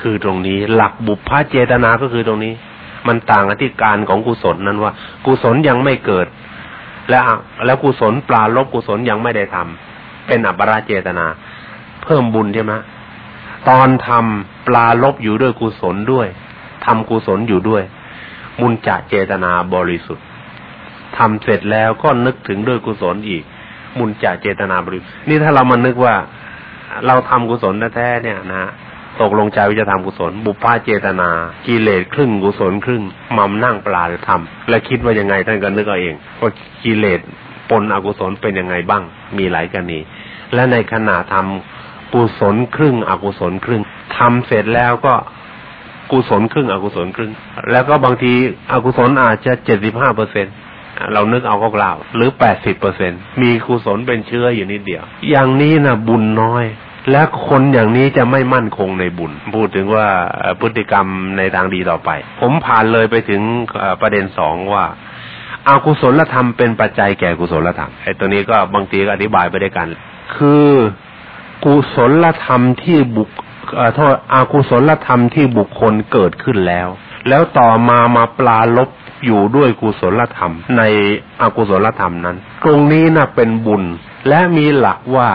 คือตรงนี้ หลักบุพพเจตนาก็คือตรงนี้ มันต่างอธิการของกุศลนั้นว่า กุศลยังไม่เกิด และแล้วกุศลปลาลบกุศลยังไม่ได้ทำเป็นอัปราเจตนา เพิ่มบุญใช่ไหมตอนทำปลาลบอยู่ด้วยกุศลด้วยทำกุศลอยู่ด้วย มุนจะเจตนาบริสุทธิ์ทำเสร็จแล้วก็นึกถึงด้วยกุศลอีก มุนจะเจตนาบริสุทธิ์นี่ถ้าเรามานึกว่าเราทำกุศลแท้เนี่ยนะตกลงใจว่าจะทำกุศล บุพพาเจตนา กิเลสครึ่งกุศลครึ่งมัมนั่งปลาทำและคิดว่ายังไงท่านก็นึกเอาเองว่ากิเลสปนอกุศลเป็นยังไงบ้าง มีหลายกรณีและในขณะทำกุศลครึ่งอกุศลครึ่งทำเสร็จแล้วก็กุศลครึ่งอกุศลครึ่ง แล้วก็บางทีอกุศลอาจจะเจ็ดสิบห้าเปอร์เซ็นต เรานึกเอาก็กล่าว หรือแปดสิบเปอร์เซ็นมีกุศลเป็นเชื้ออยู่นิดเดียว อย่างนี้นะบุญน้อย และคนอย่างนี้จะไม่มั่นคงในบุญ พูดถึงว่าพฤติกรรมในทางดีต่อไป ผมผ่านเลยไปถึงประเด็นสองว่าอากุศลธรรมเป็นปัจจัยแก่กุศลธรรมไอ้ตัวนี้ก็บางทีก็อธิบายไปด้วยกัน คือกุศลธรรมที่บุคโทษอากุศลธรรมที่บุคคลเกิดขึ้นแล้ว แล้วต่อมามาปลาลบ อยู่ด้วยกุศลธรรม ในอกุศลธรรมนั้น ตรงนี้นะเป็นบุญ และมีหลักว่า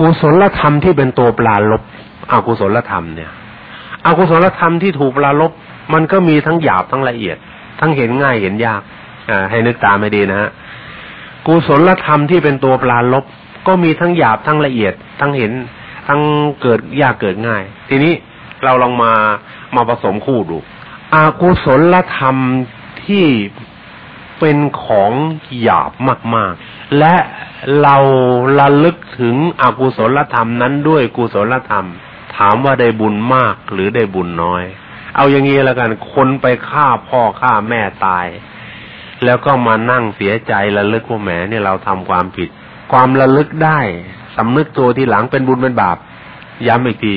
กุศลธรรมที่เป็นตัวปลาลบอกุศลธรรมเนี่ยอกุศลธรรมที่ถูกปลาลบ มันก็มีทั้งหยาบทั้งละเอียด ทั้งเห็นง่ายเห็นยากอ่าให้นึกตามให้ดีนะฮะกุศลธรรมที่เป็นตัวปลาลบ ก็มีทั้งหยาบทั้งละเอียด ทั้งเห็น ทั้งเกิดยากเกิดง่าย ทีนี้เราลองมามาผสมคู่ดูอากุศลธรรม ที่เป็นของหยาบมาก ๆ และเราระลึกถึงอกุศลธรรมนั้นด้วยกุศลธรรม ถามว่าได้บุญมากหรือได้บุญน้อย เอาอย่างนี้แล้วกัน คนไปฆ่าพ่อฆ่าแม่ตาย แล้วก็มานั่งเสียใจระลึกว่าแหมเนี่ยเราทำความผิด ความระลึกได้สำนึกตัวที่หลังเป็นบุญเป็นบาป ย้ำอีกที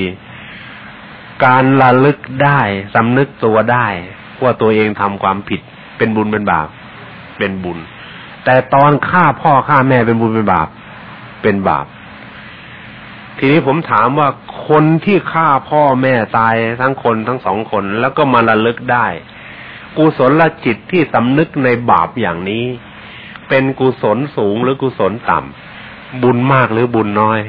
การระลึกได้สำนึกตัวได้ ว่าตัวเองทำความผิด เป็นบุญเป็นบาป เป็นบุญ แต่ตอนฆ่าพ่อฆ่าแม่เป็นบุญเป็นบาป เป็นบาป ทีนี้ผมถามว่าคนที่ฆ่าพ่อแม่ตายทั้งคนทั้งสองคนแล้วก็มาระลึกได้ กุศลจิตที่สำนึกในบาปอย่างนี้ เป็นกุศลสูงหรือกุศลต่ำบุญมากหรือบุญน้อย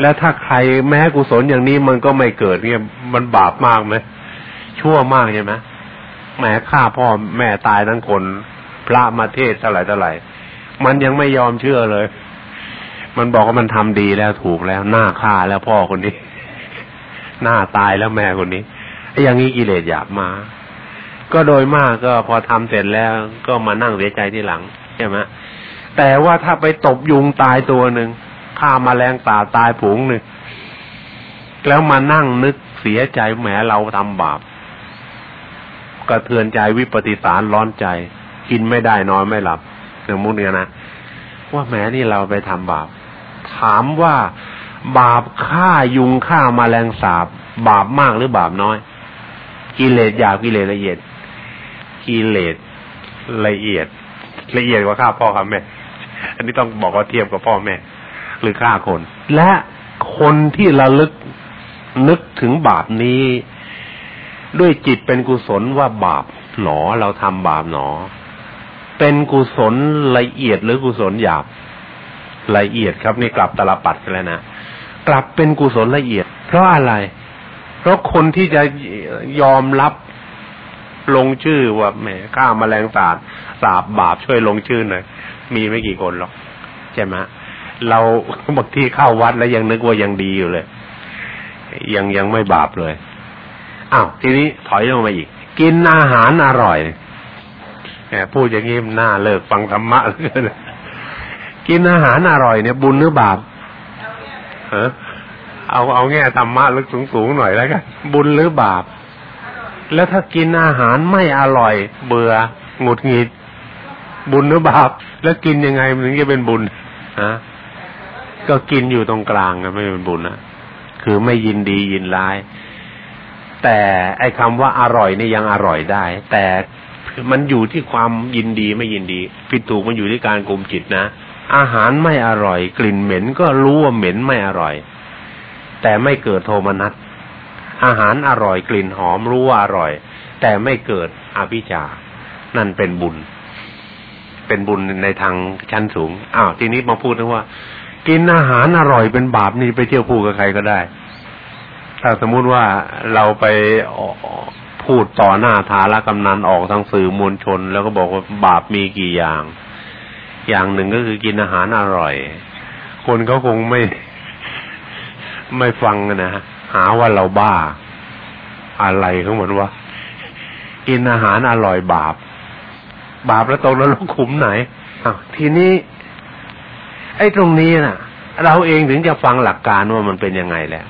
แล้วถ้าใครแม้กุศลอย่างนี้มันก็ไม่เกิดเนี่ยมันบาปมากไหมชั่วมากใช่ไหม แหมฆ่าพ่อแม่ตายทั้งคน พระมาเทศเท่าไหร่เท่าไหร่ มันยังไม่ยอมเชื่อเลย มันบอกว่ามันทำดีแล้วถูกแล้วหน้าฆ่าแล้วพ่อคนนี้ หน้าตายแล้วแม่คนนี้อย่างนี้กิเลสหยาบมา ก็โดยมากก็พอทำเสร็จแล้วก็มานั่งเสียใจที่หลังใช่ไหมแต่ว่าถ้าไปตบยุงตายตัวหนึ่งฆ่ามาแมลงตาตายผงหนึ่งแล้วมานั่งนึกเสียใจแหมเราทำบาป กระเทือนใจวิปฏิสารร้อนใจ กินไม่ได้นอนไม่หลับสมมุติเนี่ยนะว่าแหมนี่เราไปทำบาป ถามว่าบาปฆ่ายุงฆ่ามาแมลงสาบบาปมากหรือบาปน้อย กิเลสหยาบกิเลสละเอียด กิเลสละเอียด ละเอียดกว่าฆ่าพ่อครับแม่อันนี้ต้องบอกว่าเทียบกับพ่อแม่ หรือฆ่าคน และคนที่ระลึกนึกถึงบาปนี้ ด้วยจิตเป็นกุศลว่าบาปหนอเราทำบาปหนอ เป็นกุศลละเอียดหรือกุศลหยาบ ละเอียดครับนี่กลับตลปัดกันแล้วนะกลับเป็นกุศลละเอียด เพราะอะไร เพราะคนที่จะยอมรับลงชื่อว่าแหมฆ่ามาแมลงสาบสาบบาปช่วยลงชื่อหน่อยมีไม่กี่คนหรอกใช่ไหมเราบางที่เข้าวัดแล้วยังนึกว่ายังดีอยู่เลย ยังยังไม่บาปเลย อ้าวทีนี้ถอยลงมาอีก กินอาหารอร่อยแหมพูดอย่างนี้น่าเลิกฟังธรรมะเลยกินอาหารอร่อยเนี่ย บุญหรือบาปเออเอาเอาแง่ธรรมะลึกสูงๆหน่อยแล้วกันบุญหรือบาป แล้วถ้ากินอาหารไม่อร่อย เบื่อหงุดหงิด บุญหรือบาป แล้วกินยังไงมันถึงจะเป็นบุญฮะก็กินอยู่ตรงกลางกันไม่เป็นบุญนะคือไม่ยินดียินร้าย แต่ไอ้คำว่าอร่อยเนี่ยยังอร่อยได้ แต่มันอยู่ที่ความยินดีไม่ยินดี ผิดถูกมันอยู่ที่การกลมจิตนะ อาหารไม่อร่อย กลิ่นเหม็นก็รู้ว่าเหม็นไม่อร่อย แต่ไม่เกิดโทมนัสอาหารอร่อยกลิ่นหอมรู้ว่าอร่อย แต่ไม่เกิดอภิชานั่นเป็นบุญ เป็นบุญในทางชั้นสูงอ้าวทีนี้มาพูดถึงว่า กินอาหารอร่อยเป็นบาปนี่ไปเที่ยวพูดกับใครก็ได้ ถ้าสมมุติว่าเราไปพูดต่อหน้าทารกำนันออกทางสื่อมวลชน แล้วก็บอกว่าบาปมีกี่อย่าง อย่างหนึ่งก็คือกินอาหารอร่อย คนเขาคงไม่ไม่ฟังนะหาว่าเราบ้า อะไรเขาเหมือนว่า กินอาหารอร่อยบาป บาปแล้วตรงนั้นลงขุมไหนอะทีนี้ ไอ้ตรงนี้น่ะ เราเองถึงจะฟังหลักการว่ามันเป็นยังไงแล้ว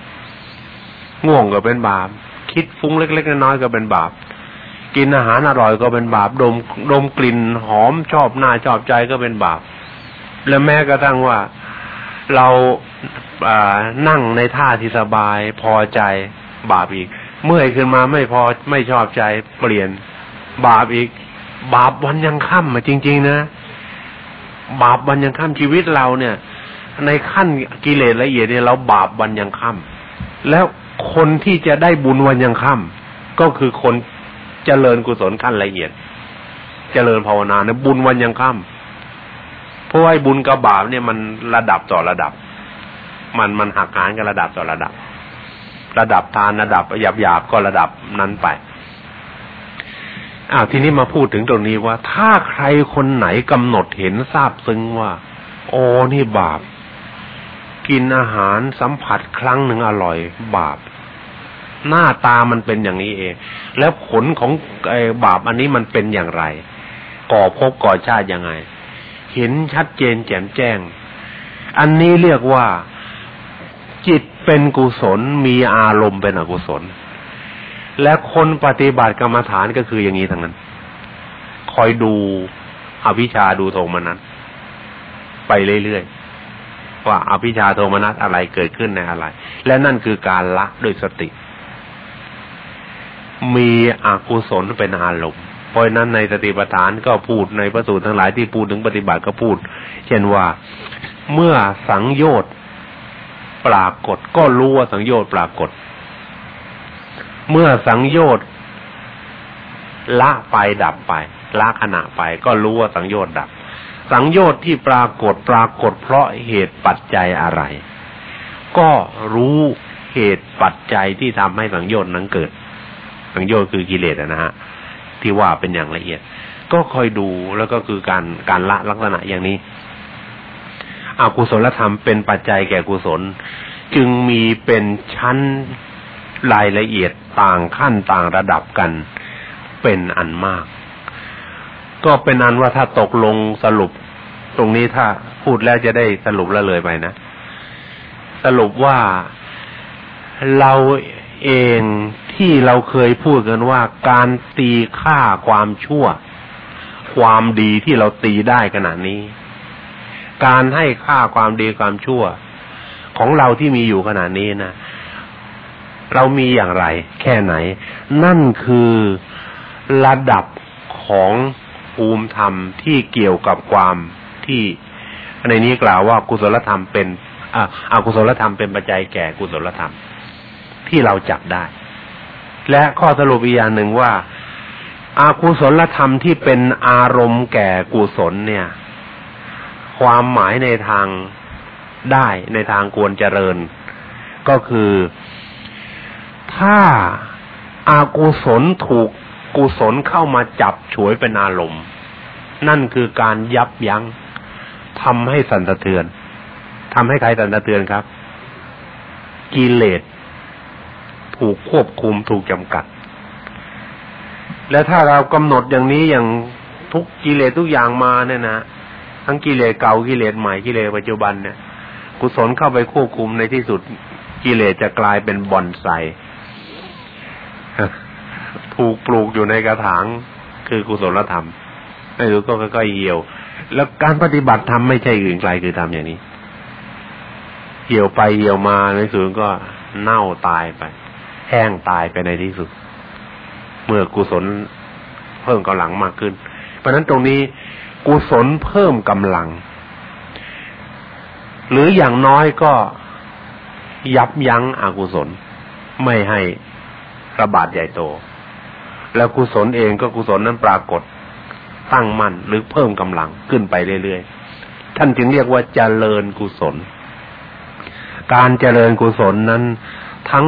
ง่วงก็เป็นบาป คิดฟุ้งเล็ก ๆ น้อยๆก็เป็นบาป กินอาหารอร่อยก็เป็นบาป ดมดมกลิ่นหอมชอบหน้าชอบใจก็เป็นบาป และแม้กระทั่งว่าเราานั่งในท่าที่สบายพอใจบาปอีก เมื่อยขึ้นมาไม่พอไม่ชอบใจเปลี่ยนบาปอีก บาปวันยังค่ำมาจริง ๆ นะ บาปวันยังค่ำชีวิตเราเนี่ย ในขั้นกิเลสละเอียดเนี่ยเราบาปวันยังค่ำแล้ว คนที่จะได้บุญวันยังค่ำก็คือคนเจริญกุศลขั้นละเอียด เจริญภาวนาเนี่ยบุญวันยังค่ำเพราะว่าบุญกับบาปเนี่ยมันระดับต่อระดับ มันมันหักหานกันระดับต่อระดับ ระดับทานระดับหยาบหยาบก็ระดับนั้นไปอ้าวทีนี้มาพูดถึงตรงนี้ว่า ถ้าใครคนไหนกำหนดเห็นทราบซึ้งว่าโอ้นี่บาป กินอาหารสัมผัสครั้งหนึ่งอร่อย บาป หน้าตามันเป็นอย่างนี้เอง แล้วผลของไอ้บาปอันนี้มันเป็นอย่างไร ก่อภพก่อชาติยังไง เห็นชัดเจนแจ่มแจ้ง อันนี้เรียกว่าจิตเป็นกุศลมีอารมณ์เป็นอกุศล และคนปฏิบัติกรรมฐานก็คืออย่างนี้ทั้งนั้น คอยดูอวิชชาดูโทมนัสไปเรื่อยๆว่าอภิชาโทมนัสอะไรเกิดขึ้นในอะไร และนั่นคือการละด้วยสติ มีอกุศลเป็นอารมณ์เพราะนั้นในสติปัฏฐานก็พูดในพระสูตรทั้งหลายที่พูดถึงปฏิบัติก็พูด เช่นว่าเมื่อสังโยชน์ปรากฏ ก็รู้ว่าสังโยชน์ปรากฏ เมื่อสังโยชน์ละไปดับไปละขณะไป ก็รู้ว่าสังโยชน์ดับ สังโยชน์ที่ปรากฏปรากฏ เพราะเหตุปัจจัยอะไร ก็รู้เหตุปัจจัยที่ทำให้สังโยชน์นั้นเกิด สังโยชน์คือกิเลสนะฮะที่ว่าเป็นอย่างละเอียด ก็คอยดูแล้วก็คือการการละลักษณะอย่างนี้อกุศลธรรมเป็นปัจจัยแก่กุศล จึงมีเป็นชั้นรายละเอียดต่างขั้นต่างระดับกันเป็นอันมาก ก็เป็นอันว่าถ้าตกลงสรุป ตรงนี้ถ้าพูดแล้วจะได้สรุปแล้วเลยไปนะ สรุปว่าเราเอง ที่เราเคยพูดกันว่าการตีค่าความชั่ว ความดีที่เราตีได้ขนาดนี้ การให้ค่าความดีความชั่ว ของเราที่มีอยู่ขนาดนี้นะเรามีอย่างไร แค่ไหน นั่นคือระดับของภูมิธรรมที่เกี่ยวกับความที่ในนี้กล่าวว่ากุศลธรรมเป็นอ่าอากุศลธรรมเป็นปัจจัยแก่กุศลธรรม ที่เราจับได้ และข้อสรุปอีกอย่างหนึ่งว่าอากุศลธรรมที่เป็นอารมณ์แก่กุศลเนี่ย ความหมายในทางได้ในทางควรเจริญ ก็คือ ถ้าอากุศลถูกกุศลเข้ามาจับฉวยเป็นอารมณ์ นั่นคือการยับยั้งทำให้สันสะเทือนทำให้ใครสันสะเทือนครับ กิเลส ถูกควบคุมถูกจำกัด และถ้าเรากำหนดอย่างนี้อย่างทุกกิเลสทุกอย่างมาเนี่ยนะทั้งกิเลสเก่ากิเลสใหม่กิเลสปัจจุบันเนี่ย กุศลเข้าไปควบคุมในที่สุดกิเลสจะกลายเป็นบอนไซถูกปลูกอยู่ในกระถางคือกุศลธรรมไม่รู้ก็ค่อยๆเหี่ยว แล้วการปฏิบัติธรรมไม่ใช่อื่นไกลคือทำอย่างนี้ เหี่ยวไปเหี่ยวมาในสุดก็เน่าตายไป แห้งตายไปในที่สุด เมื่อกุศลเพิ่มกำลังมากขึ้น เพราะนั้นตรงนี้กุศลเพิ่มกำลัง หรืออย่างน้อยก็ยับยั้งอกุศล ไม่ให้ระบาดใหญ่โต แล้วกุศลเองก็กุศลนั้นปรากฏตั้งมั่นหรือเพิ่มกำลังขึ้นไปเรื่อยๆ ท่านจึงเรียกว่าเจริญกุศล การเจริญกุศลนั้นทั้ง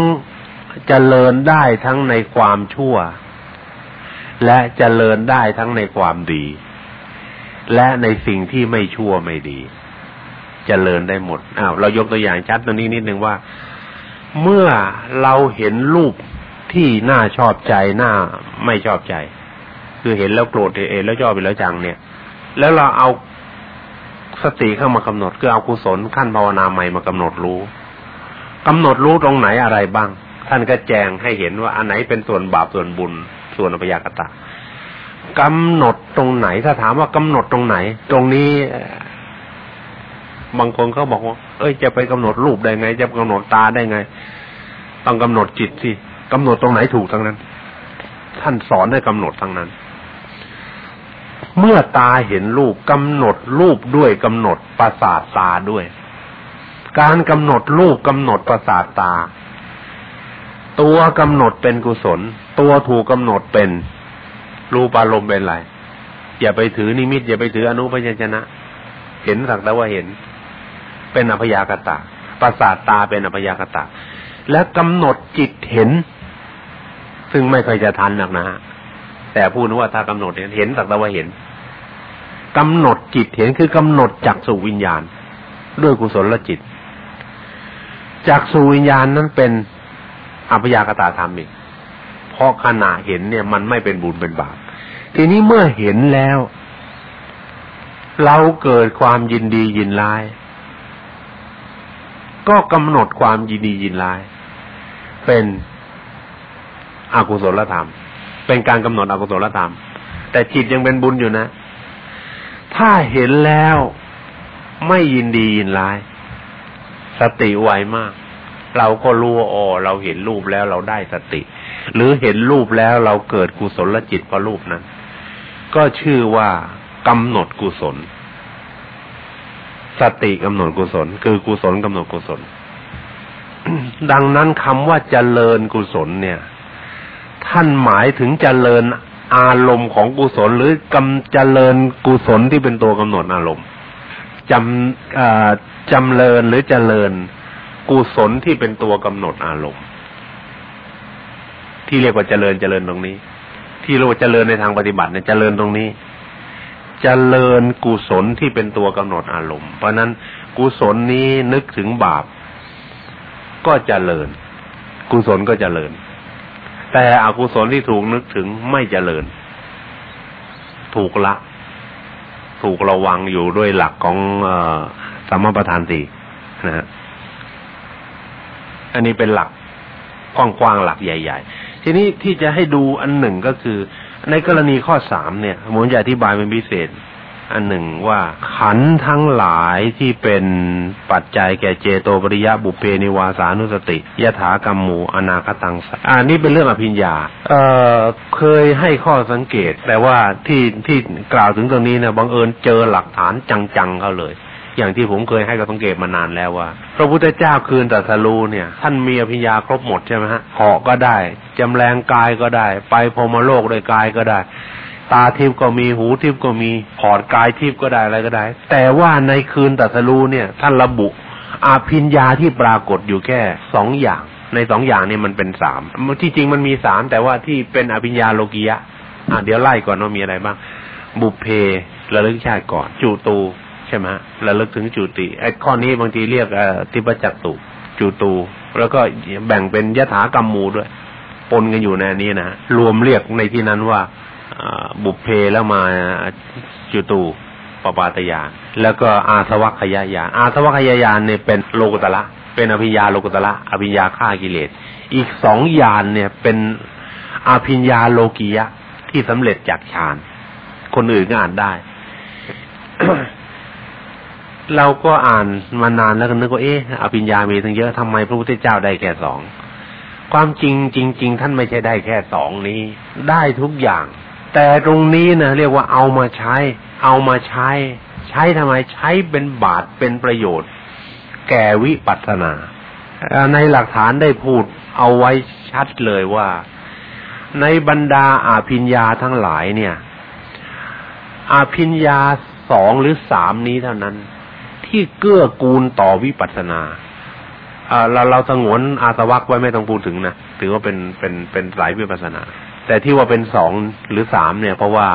เจริญได้ทั้งในความชั่ว และเจริญได้ทั้งในความดี และในสิ่งที่ไม่ชั่วไม่ดีจเจริญได้หมดอ้าวเรายกตัวอย่างชัดตัวนี้นิดนึงว่า เมื่อเราเห็นรูปที่น่าชอบใจน่าไม่ชอบใจ คือเห็นแล้วโกรธเห็นแล้วชอบไปแล้วจังเนี่ย แล้วเราเอาสติเข้ามากำหนดคือเอากุศลขั้นภาวนาใหม่มากำหนดรู้กำหนดรู้ตรงไหนอะไรบ้าง ท่านก็แจงให้เห็นว่าอันไหนเป็นส่วนบาปส่วนบุญ ส่วนอภยากตะกำหนดตรงไหนถ้าถามว่ากำหนดตรงไหน ตรงนี้บางคนเขาบอกว่า เอ้ยจะไปกำหนดรูปได้ไง จะกำหนดตาได้ไง ต้องกำหนดจิตสิกำหนดตรงไหนถูกทั้งนั้น ท่านสอนให้กำหนดทั้งนั้น เมื่อตาเห็นรูปกำหนดรูปด้วยกำหนดประสาทตาด้วย การกำหนดรูปกำหนดประสาทตา ตัวกำหนดเป็นกุศล ตัวถูกกำหนดเป็นรูปอารมณ์เป็นไรอย่าไปถือนิมิต อย่าไปถืออนุพยัญชนะ เห็นสักแต่ว่าเห็น เป็นอภยากตะประสาทตาเป็นอัพยากตะ และกำหนดจิตเห็น ซึ่งไม่เคยจะทันหรอกนะฮะแต่พูดว่าถ้ากำหนดเห็นเห็นสักแต่ว่าเห็นกำหนดจิตเห็นคือกำหนดจักสู่วิญญาณ ด้วยกุศลจิตจักสู่วิญญาณนั้นเป็น อัพยากตาธรรมอีกเพราะขณะเห็นเนี่ยมันไม่เป็นบุญเป็นบาป ทีนี้เมื่อเห็นแล้ว เราเกิดความยินดียินร้าย ก็กำหนดความยินดียินร้าย เป็นอกุศลธรรม เป็นการกำหนดอกุศลธรรม แต่จิตยังเป็นบุญอยู่นะ ถ้าเห็นแล้วไม่ยินดียินร้าย สติไวมาก เราก็รู้ว่าอ๋อเราเห็นรูปแล้วเราได้สติ หรือเห็นรูปแล้วเราเกิดกุศลจิตเพราะรูปนั้น ก็ชื่อว่ากำหนดกุศล สติกำหนดกุศล คือกุศลกำหนดกุศล ดังนั้นคำว่าเจริญกุศลเนี่ย ท่านหมายถึงเจริญอารมณ์ของกุศลหรือกำเจริญกุศลที่เป็นตัวกำหนดอารมณ์จำจำเริญหรือเจริญ กุศลที่เป็นตัวกำหนดอารมณ์ ที่เรียกว่าเจริญเจริญตรงนี้ ที่เรียกว่าเจริญในทางปฏิบัติเนี่ยเจริญตรงนี้ เจริญกุศลที่เป็นตัวกำหนดอารมณ์ เพราะนั้นกุศลนี้นึกถึงบาป ก็เจริญ กุศลก็เจริญ แต่อกุศลที่ถูกนึกถึงไม่เจริญ ถูกละ ถูกระวังอยู่ด้วยหลักของอสมประทานสี่นะฮะ อันนี้เป็นหลักกว้างๆหลักใหญ่ ๆ ทีนี้ที่จะให้ดูอันหนึ่งก็คือ ในกรณีข้อสามเนี่ยผมจะอธิบายเป็นพิเศษ อันหนึ่งว่าขันทั้งหลายที่เป็นปัจจัยแก่เจโตปริยะบุเพนิวาสานุสติยถากรรมูอนาคตังสัอันนี้เป็นเรื่องอภิญญา เอ่อเคยให้ข้อสังเกต แต่ว่าที่ที่กล่าวถึงตรงนี้เนี่ยบังเอิญเจอหลักฐานจังๆเขาเลย อย่างที่ผมเคยให้กับสังเกตมานานแล้วว่า พระพุทธเจ้าคืนตรัสรู้เนี่ย ท่านมีอภิญญาครบหมดใช่ไหมฮะเหาะก็ได้จำแรงกายก็ได้ ไปพรมโลกโดยกายก็ได้ ตาทิพย์ก็มีหูทิพย์ก็มีผอดกายทิพย์ก็ได้อะไรก็ได้ แต่ว่าในคืนตรัสรู้เนี่ย ท่านระบุอาภิญญาที่ปรากฏอยู่แค่สองอย่างในสองอย่างนี่มันเป็นสามที่จริงมันมีสามแต่ว่าที่เป็นอภิญญาโลกียะอะเดี๋ยวไล่ก่อนว่ามีอะไรบ้าง บุพเพระลึกชาติก่อน จูตู ช่ไหมระลึกถึงจุติไอ้ข้อนี้บางทีเรียกทิปจักตุจุตู แล้วก็แบ่งเป็นยถากรรมมูด้วย ปนกันอยู่ในนี้นะรวมเรียกในที่นั้นว่าบุพเพแล้วมาจุตูปปาตยานแล้วก็อาสวัคยายานอาสวัคยายานเนี่ยเป็นโลกุตละเป็นอภิญญาโลกุตละอภิญญาฆ่ากิเลส อีกสองยานเนี่ยเป็นอภิญญาโลกียะที่สำเร็จจากฌาน คนอื่นก็อ่านได้ เราก็อ่านมานานแล้วก็นึกว่าเอ๊ะอภิญญามีทั้งเยอะทำไมพระพุทธเจ้าได้แค่สองความจริงจริง ๆ ท่านไม่ใช่ได้แค่สองนี้ ได้ทุกอย่าง แต่ตรงนี้นะเรียกว่าเอามาใช้ เอามาใช้ ใช้ทำไมใช้เป็นบาตเป็นประโยชน์ แก่วิปัสสนา ในหลักฐานได้พูดเอาไว้ชัดเลยว่า ในบรรดาอาภิญญาทั้งหลายเนี่ยอาภิญญาสองหรือสามนี้เท่านั้น ที่เกื้อกูลต่อวิปัสสนาเราเราสงวนอาสวัคไว้ไม่ต้องพูดถึงนะถือว่าเป็นเป็นเป็นสายวิปัสสนา แต่ที่ว่าเป็นสองหรือสามเนี่ย เพราะว่า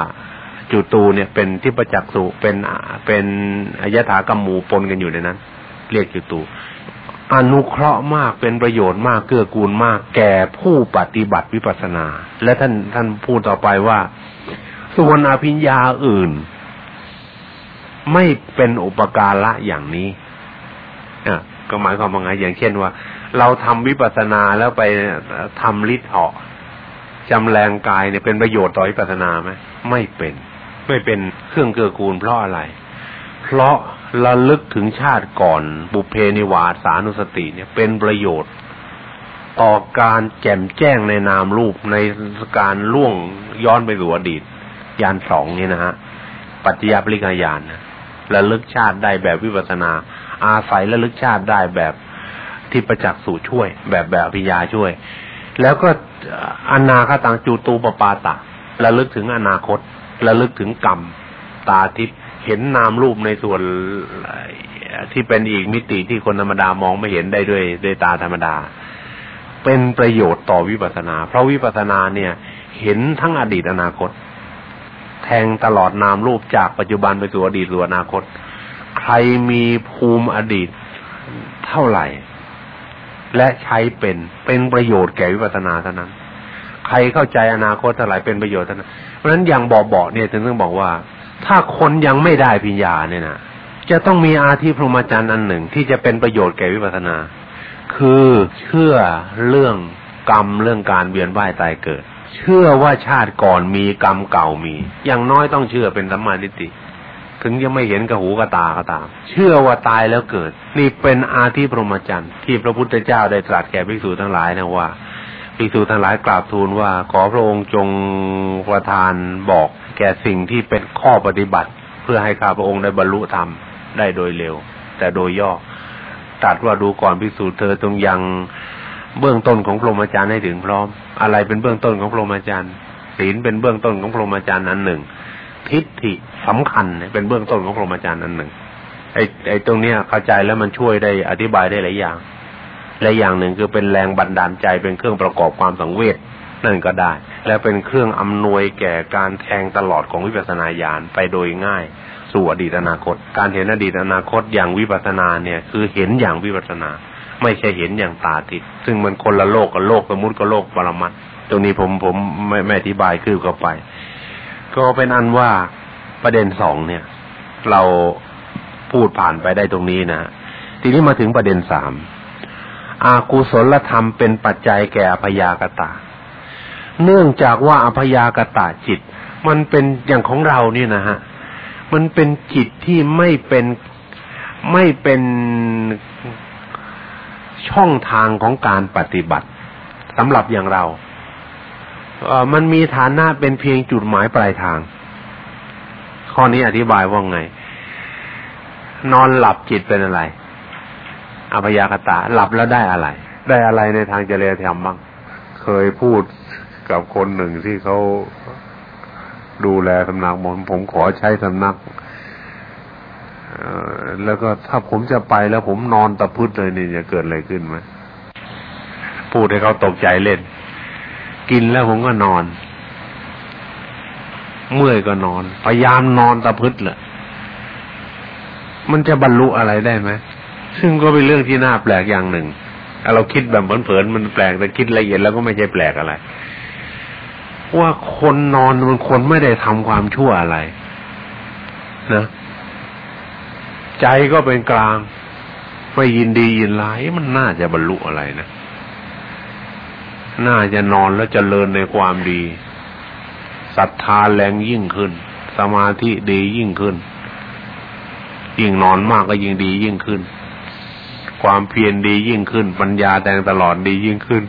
จุตูเนี่ยเป็นที่ประจักษ์สุเป็นเป็นอายถากรรมูปนกันอยู่ในนั้น เรียกจุตูอนุเคราะห์มากเป็นประโยชน์มากเกื้อกูลมาก แก่ผู้ปฏิบัติวิปัสสนา และท่านท่านพูดต่อไปว่า ส่วนอภิญญาอื่น ไม่เป็นอุปการะอย่างนี้อะก็หมายความว่าไงอย่างเช่นว่า เราทำวิปัสสนาแล้วไปทำฤทธิ์เหาะจำแรงกายเนี่ยเป็นประโยชน์ต่อวิปัสสนาไหมไม่เป็น ไม่เป็นเครื่องเกื้อกูลเพราะอะไร เพราะระลึกถึงชาติก่อนบุเพนิวาสานุสติเนี่ยเป็นประโยชน์ ต่อการแจ่มแจ้งในนามรูปในการล่วงย้อนไปสู่อดีตยานสองนี่นะฮะปัจจยปริกายานนะ ระลึกชาติได้แบบวิปัสนา อาศัยระลึกชาติได้แบบที่ประจักษ์สู่ช่วย แบบแบบอภิญาช่วย แล้วก็อนาคตังจูตูปปาตะระลึกถึงอนาคตระลึกถึงกรรมตาทิพย์เห็นนามรูปในส่วนที่เป็นอีกมิติที่คนธรรมดามองไม่เห็นได้ด้วยด้วยตาธรรมดา เป็นประโยชน์ต่อวิปัสสนา เพราะวิปัสสนาเนี่ย เห็นทั้งอดีตอนาคต แทงตลอดนามรูปจากปัจจุบันไปสู่อดีตสู่อนาคต ใครมีภูมิอดีตเท่าไหร่ และใช้เป็นเป็นประโยชน์แก่วิปัสสนาเท่านั้น ใครเข้าใจอนาคตเท่าไหร่เป็นประโยชน์เท่านั้น เพราะฉะนั้นอย่างบอกๆเนี่ยถึงต้องบอกว่า ถ้าคนยังไม่ได้ปัญญาเนี่ยนะจะต้องมีอาธิพรหมจรรย์อันหนึ่งที่จะเป็นประโยชน์แก่วิปัสสนา คือเชื่อเรื่องกรรมเรื่องการเวียนว่ายตายเกิด เชื่อว่าชาติก่อนมีกรรมเก่ามี อย่างน้อยต้องเชื่อเป็นสัมมาทิฏฐิถึงยังไม่เห็นกับหูกับตาก็ตาม เชื่อว่าตายแล้วเกิด นี่เป็นอาธิพรหมจรรย์ที่พระพุทธเจ้าได้ตรัสแก่ภิกษุทั้งหลายนะว่าภิกษุทั้งหลายกราบทูลว่า ขอพระองค์จงประทานบอกแก่สิ่งที่เป็นข้อปฏิบัติ เพื่อให้ข้าพระองค์ได้บรรลุธรรมได้โดยเร็ว แต่โดยย่อตัดว่าดูก่อนพิสูจน์เธอตรงยัง เบื้องต้นของพรหมจรรย์ให้ถึงพร้อม อะไรเป็นเบื้องต้นของพรหมจรรย์ศีลเป็นเบื้องต้นของพรหมจรรย์นั้นหนึ่ง ทิฏฐิสำคัญเป็นเบื้องต้นของพรหมจรรย์นั้นหนึ่งไอ้ไอ้ตรงเนี้ยเข้าใจแล้วมันช่วยได้อธิบายได้หลายอย่างและอย่างหนึ่งคือเป็นแรงบันดาลใจเป็นเครื่องประกอบความสังเวชนั่นก็ได้ และเป็นเครื่องอำนวยแก่การแทงตลอดของวิปัสสนาญาณไปโดยง่าย สู่อดีตอนาคต การเห็นอดีตอนาคตอย่างวิปัสสนาเนี่ยคือเห็นอย่างวิปัสสนา ไม่ใช่เห็นอย่างตาทิพย์ซึ่งมันคนละโลกกับโลกสมมุติกับโลกปรมัตตรงนี้ผมผมไม่ไม่อธิบายคือเข้าไป ก็เป็นอันว่าประเด็นสองเนี่ย เราพูดผ่านไปได้ตรงนี้นะทีนี้มาถึงประเด็นสามอากุศลธรรมเป็นปัจจัยแก่อพยากตาเนื่องจากว่าอพยากตาจิต มันเป็นอย่างของเราเนี่ยนะฮะมันเป็นจิตที่ไม่เป็นไม่เป็น ช่องทางของการปฏิบัติสำหรับอย่างเราเออมันมีฐานะเป็นเพียงจุดหมายปลายทาง ข้อนี้อธิบายว่าไง นอนหลับจิตเป็นอะไรอภยากตาหลับแล้วได้อะไร ได้อะไรในทางเจริญธรรมบ้าง เคยพูดกับคนหนึ่งที่เขาดูแลสำนักมนผมขอใช้สำนัก แล้วก็ถ้าผมจะไปแล้วผมนอนตะพุดเลยนี่จะเกิดอะไรขึ้นไหมพูดให้เขาตกใจเล่น กินแล้วผมก็นอน เมื่อยก็นอน พยายามนอนตะพุดแหละมันจะบรรลุอะไรได้ไหมซึ่งก็เป็นเรื่องที่น่าแปลกอย่างหนึ่งเราคิดแบบเผินๆมันแปลกแต่คิดละเอียดแล้วก็ไม่ใช่แปลกอะไร ว่าคนนอนมันคนไม่ได้ทำความชั่วอะไร นะ ใจก็เป็นกลาง ไม่ยินดียินร้ายมันน่าจะบรรลุอะไรนะน่าจะนอนแล้วจเจริญในความดีศรัทธาแรงยิ่งขึ้น สมาธิดียิ่งขึ้น ยิ่งนอนมากก็ยิ่งดียิ่งขึ้น ความเพียรดียิ่งขึ้น ปัญญาแดงตลอดดียิ่งขึ้น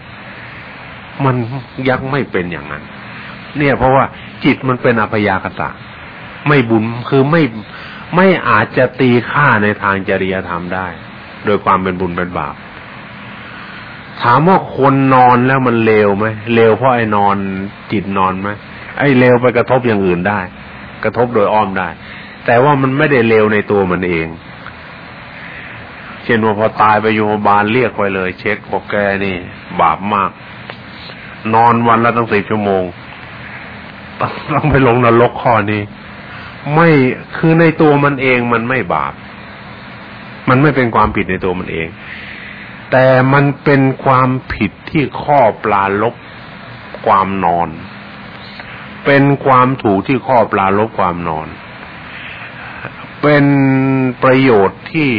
มันยักไม่เป็นอย่างนั้น เนี่ยเพราะว่าจิตมันเป็นอภยากตะไม่บุญคือไม่ ไม่อาจจะตีค่าในทางจริยธรรมได้ โดยความเป็นบุญเป็นบาป ถามว่าคนนอนแล้วมันเลวไหมเลวเพราะไอ้นอนจิตนอนไหมไอ้เลวไปกระทบอย่างอื่นได้ กระทบโดยอ้อมได้ แต่ว่ามันไม่ได้เลวในตัวมันเอง เช่นว่าพอตายไปโยบาลเรียกไปเลย เช็คบอกแกนี่ บาปมาก นอนวันละตั้งสิบชั่วโมงต้องไปลงนรกข้อนี้ ไม่คือในตัวมันเองมันไม่บาป มันไม่เป็นความผิดในตัวมันเอง แต่มันเป็นความผิดที่ข้อปลาลบความนอน เป็นความถูกที่ข้อปลาลบความนอน เป็นประโยชน์ที่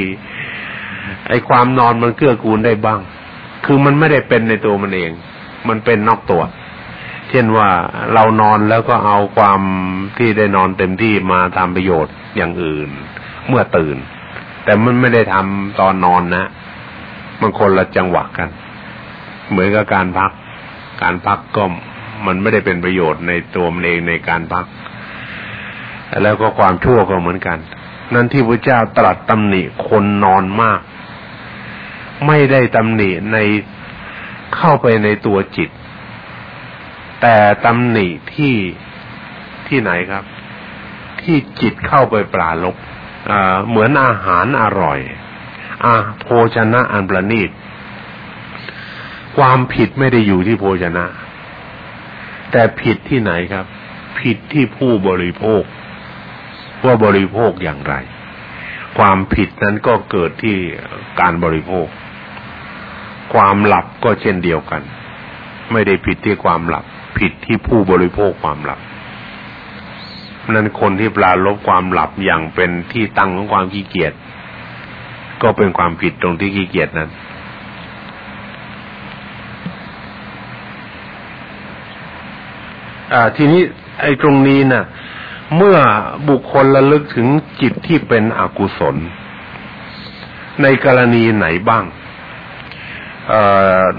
ไอความนอนมันเกื้อกูลได้บ้าง คือมันไม่ได้เป็นในตัวมันเอง มันเป็นนอกตัว เช่นว่าเรานอนแล้วก็เอาความที่ได้นอนเต็มที่มาทำประโยชน์อย่างอื่น เมื่อตื่น แต่มันไม่ได้ทำตอนนอนนะมันคนละจังหวะกัน เหมือนกับการพัก การพักก็มันไม่ได้เป็นประโยชน์ในตัวมันเองในการพัก แล้วก็ความชั่วก็เหมือนกัน นั่นที่พระเจ้าตรัสตำหนิคนนอนมาก ไม่ได้ตำหนิในเข้าไปในตัวจิต แต่ตำหนิที่ที่ไหนครับทที่จิตเข้าไปปราลบเหมือนอาหารอร่อยอาโภชนะอันประณีต ความผิดไม่ได้อยู่ที่โภชนะ แต่ผิดที่ไหนครับ ผิดที่ผู้บริโภค ว่าบริโภคอย่างไร ความผิดนั้นก็เกิดที่การบริโภค ความหลับก็เช่นเดียวกัน ไม่ได้ผิดที่ความหลับ ผิดที่ผู้บริโภคความหลับนั้นคนที่ปลาลบความหลับอย่างเป็นที่ตั้งของความขี้เกียจก็เป็นความผิดตรงที่ขี้เกียจนั้น อ่า ทีนี้ไอ้ตรงนี้นะ่ะ เมื่อบุคคลระลึกถึงจิตที่เป็นอกุศล ในกรณีไหนบ้าง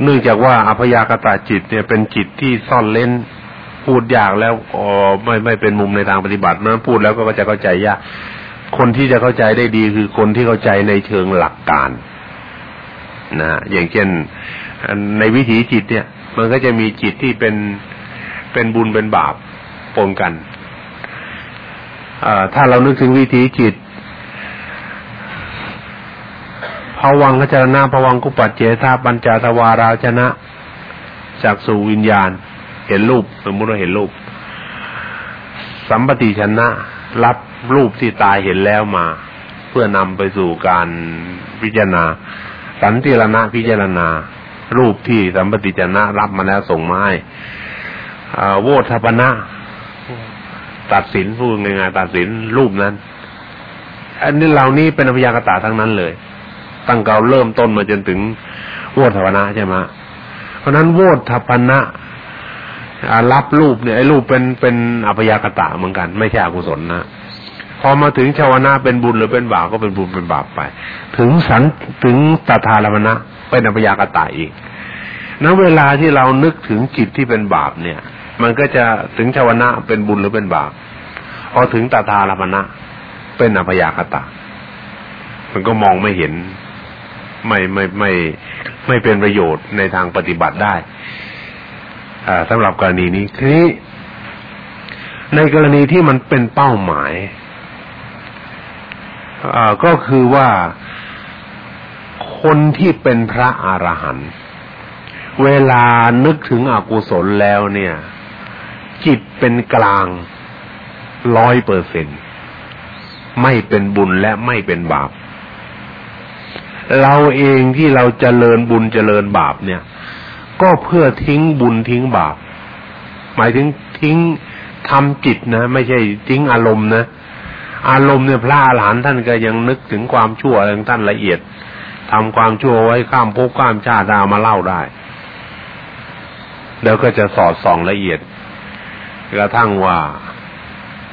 เนื่องจากว่าอภยากตาจิตเนี่ยเป็นจิตที่ซ่อนเล่นพูดยากแล้วอ๋อไม่ไม่เป็นมุมในทางปฏิบัตินั้นพูดแล้วก็จะเข้าใจยากคนที่จะเข้าใจได้ดีคือคนที่เข้าใจในเชิงหลักการนะอย่างเช่นในวิถีจิตเนี่ย มันก็จะมีจิตที่เป็นเป็นบุญเป็นบาปปนกันถ้าเรานึกถึงวิถีจิต ภวังขจรณะภวังกุปัจเจธาปัญจทวาราชนะจากสู่วิญญาณ เห็นรูปสมมุติว่าเห็นรูป สัมปติชนะ รับรูปที่ตายเห็นแล้วมา เพื่อนำไปสู่การพิจารณา สันติรณะพิจารณา รูปที่สัมปติชนะรับมาแล้วส่งมาให้โวทัปนะตัดสินพูดง่ายๆตัดสินรูปนั้น อันนี้เหล่านี้เป็นอภิยากตาทั้งนั้นเลย ตั้งเก่าเริ่มต้นมาจนถึงโวทัปนะใช่ไหมเพราะนั้นโวทัปนะรับรูปเนี่ยไอ้รูปเป็นเป็นอภิยากตาเหมือนกัน ไม่ใช่อกุศลนะพอมาถึงชาวนะเป็นบุญหรือเป็นบาปก็เป็นบุญเป็นบาปไป ถึงสันถึงตถาลมนะเป็นอภิยากตาอีกณเวลาที่เรานึกถึงจิตที่เป็นบาปเนี่ย มันก็จะถึงชาวนะเป็นบุญหรือเป็นบาปพอถึงตาทารมณะเป็นอภยากตะ มันก็มองไม่เห็น ไม่ไม่ไม่ไม่เป็นประโยชน์ในทางปฏิบัติได้ อ่าสำหรับกรณีนี้ทีนี้ในกรณีที่มันเป็นเป้าหมายอ่าก็คือว่าคนที่เป็นพระอรหันต์เวลานึกถึงอกุศลแล้วเนี่ย จิตเป็นกลางร้อยเปอร์เซ็นไม่เป็นบุญและไม่เป็นบาป เราเองที่เราจเจริญบุญเจริญบาปเนี่ย ก็เพื่อทิ้งบุญทิ้งบาป หมายถึงทิ้งทำจิตนะ ไม่ใช่ทิ้งอารมณ์นะอารมณ์เนี่ยพระอรหันต์ท่านก็ยังนึกถึงความชั่วอะไรท่านละเอียดทำความชั่วไว้ข้ามภพข้ามชาติดามาเล่าได้ แล้วก็จะสอดส่องละเอียดกระทั่งว่า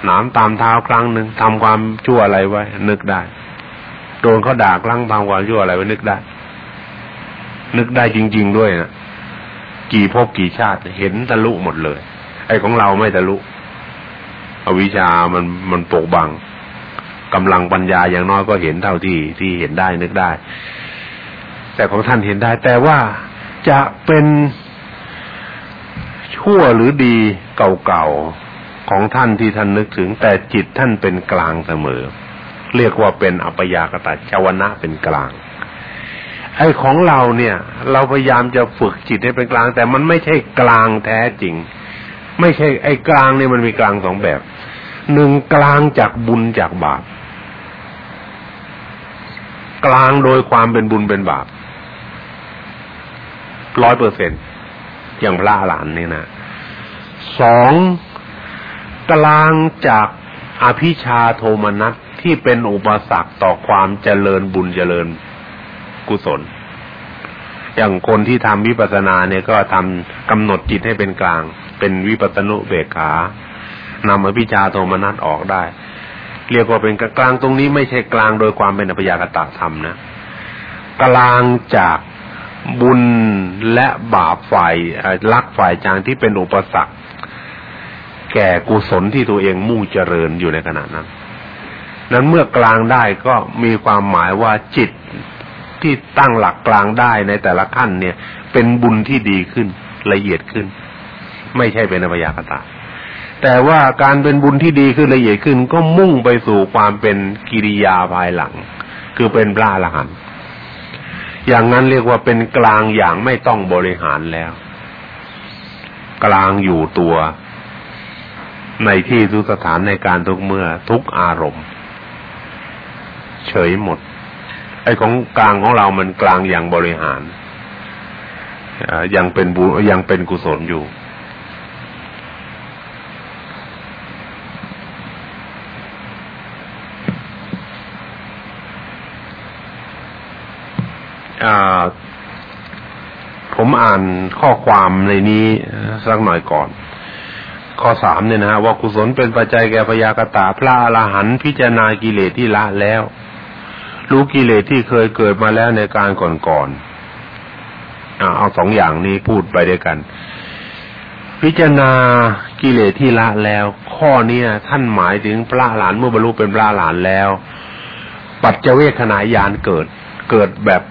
หนามตามเท้าครั้งหนึ่งทำความชั่วอะไรไว้ นึกได้ นเขาด่าครั้งทำความชั่วอะไรไว้นึกได้ นึกได้จริง ๆด้วยนะกี่ภพกี่ชาติเห็นทะลุหมดเลย ไอ้ของเราไม่ทะลุอวิชามันมันปกบังกำลังปัญญาอย่างน้อยก็เห็นเท่าที่ที่เห็นได้นึกได้ แต่ของท่านเห็นได้ แต่ว่าจะเป็นชั่วหรือดีเก่าๆของท่านที่ท่านนึกถึง แต่จิตท่านเป็นกลางเสมอ เรียกว่าเป็นอัปยากตาจาวนะเป็นกลาง ไอ้ของเราเนี่ย เราพยายามจะฝึกจิตให้เป็นกลาง แต่มันไม่ใช่กลางแท้จริง ไม่ใช่ไอ้กลางเนี่ยมันมีกลางสองแบบหนึ่งกลางจากบุญจากบาปกลางโดยความเป็นบุญเป็นบาปร้อยเปอร์เซ็นอย่างพระหลานนี่นะสองกลางจากอภิชาโทมนัส ที่เป็นอุปสรรคต่อความเจริญบุญเจริญกุศล อย่างคนที่ทำวิปัสสนาเนี่ยก็ทำกำหนดจิตให้เป็นกลาง เป็นวิปัสสนุเบกขานำอภิชาโทมนัสออกได้ เรียกว่าเป็นกลางตรงนี้ไม่ใช่กลางโดยความเป็นอภิยากตะธรรมนะกลางจากบุญและบาปฝ่ายรักฝ่ายจางที่เป็นอุปสรรค แก่กุศลที่ตัวเองมุ่งเจริญอยู่ในขณะนั้น นั้นเมื่อกลางได้ก็มีความหมายว่าจิตที่ตั้งหลักกลางได้ในแต่ละขั้นเนี่ย เป็นบุญที่ดีขึ้นละเอียดขึ้น ไม่ใช่เป็นอภยากตาแต่ว่าการเป็นบุญที่ดีขึ้นละเอียดขึ้น ก็มุ่งไปสู่ความเป็นกิริยาภายหลัง คือเป็นพระอรหันต์อย่างนั้นเรียกว่าเป็นกลางอย่างไม่ต้องบริหารแล้ว กลางอยู่ตัว ในที่ทุกสถานในการทุกเมื่อทุกอารมณ์ เฉยหมด ไอ้ของกลางของเรามันกลางอย่างบริหารยังเป็นบุยังเป็นกุศลอยู่ ผมอ่านข้อความในนี้สักหน่อยก่อน ข้อสามเนี่ยนะฮะว่ากุศลเป็นปัจจัยแก่พยากตาพระอรหันต์พิจารณากิเลสที่ละแล้ว รู้กิเลสที่เคยเกิดมาแล้วในการก่อนๆเอาสองอย่างนี้พูดไปด้วยกัน พิจารณากิเลสที่ละแล้ว ข้อนี้ท่านหมายถึงพระหลานเมื่อบรรลุเป็นพระหลานแล้ว ปัจเจเวขณะยานเกิด เกิดแบบ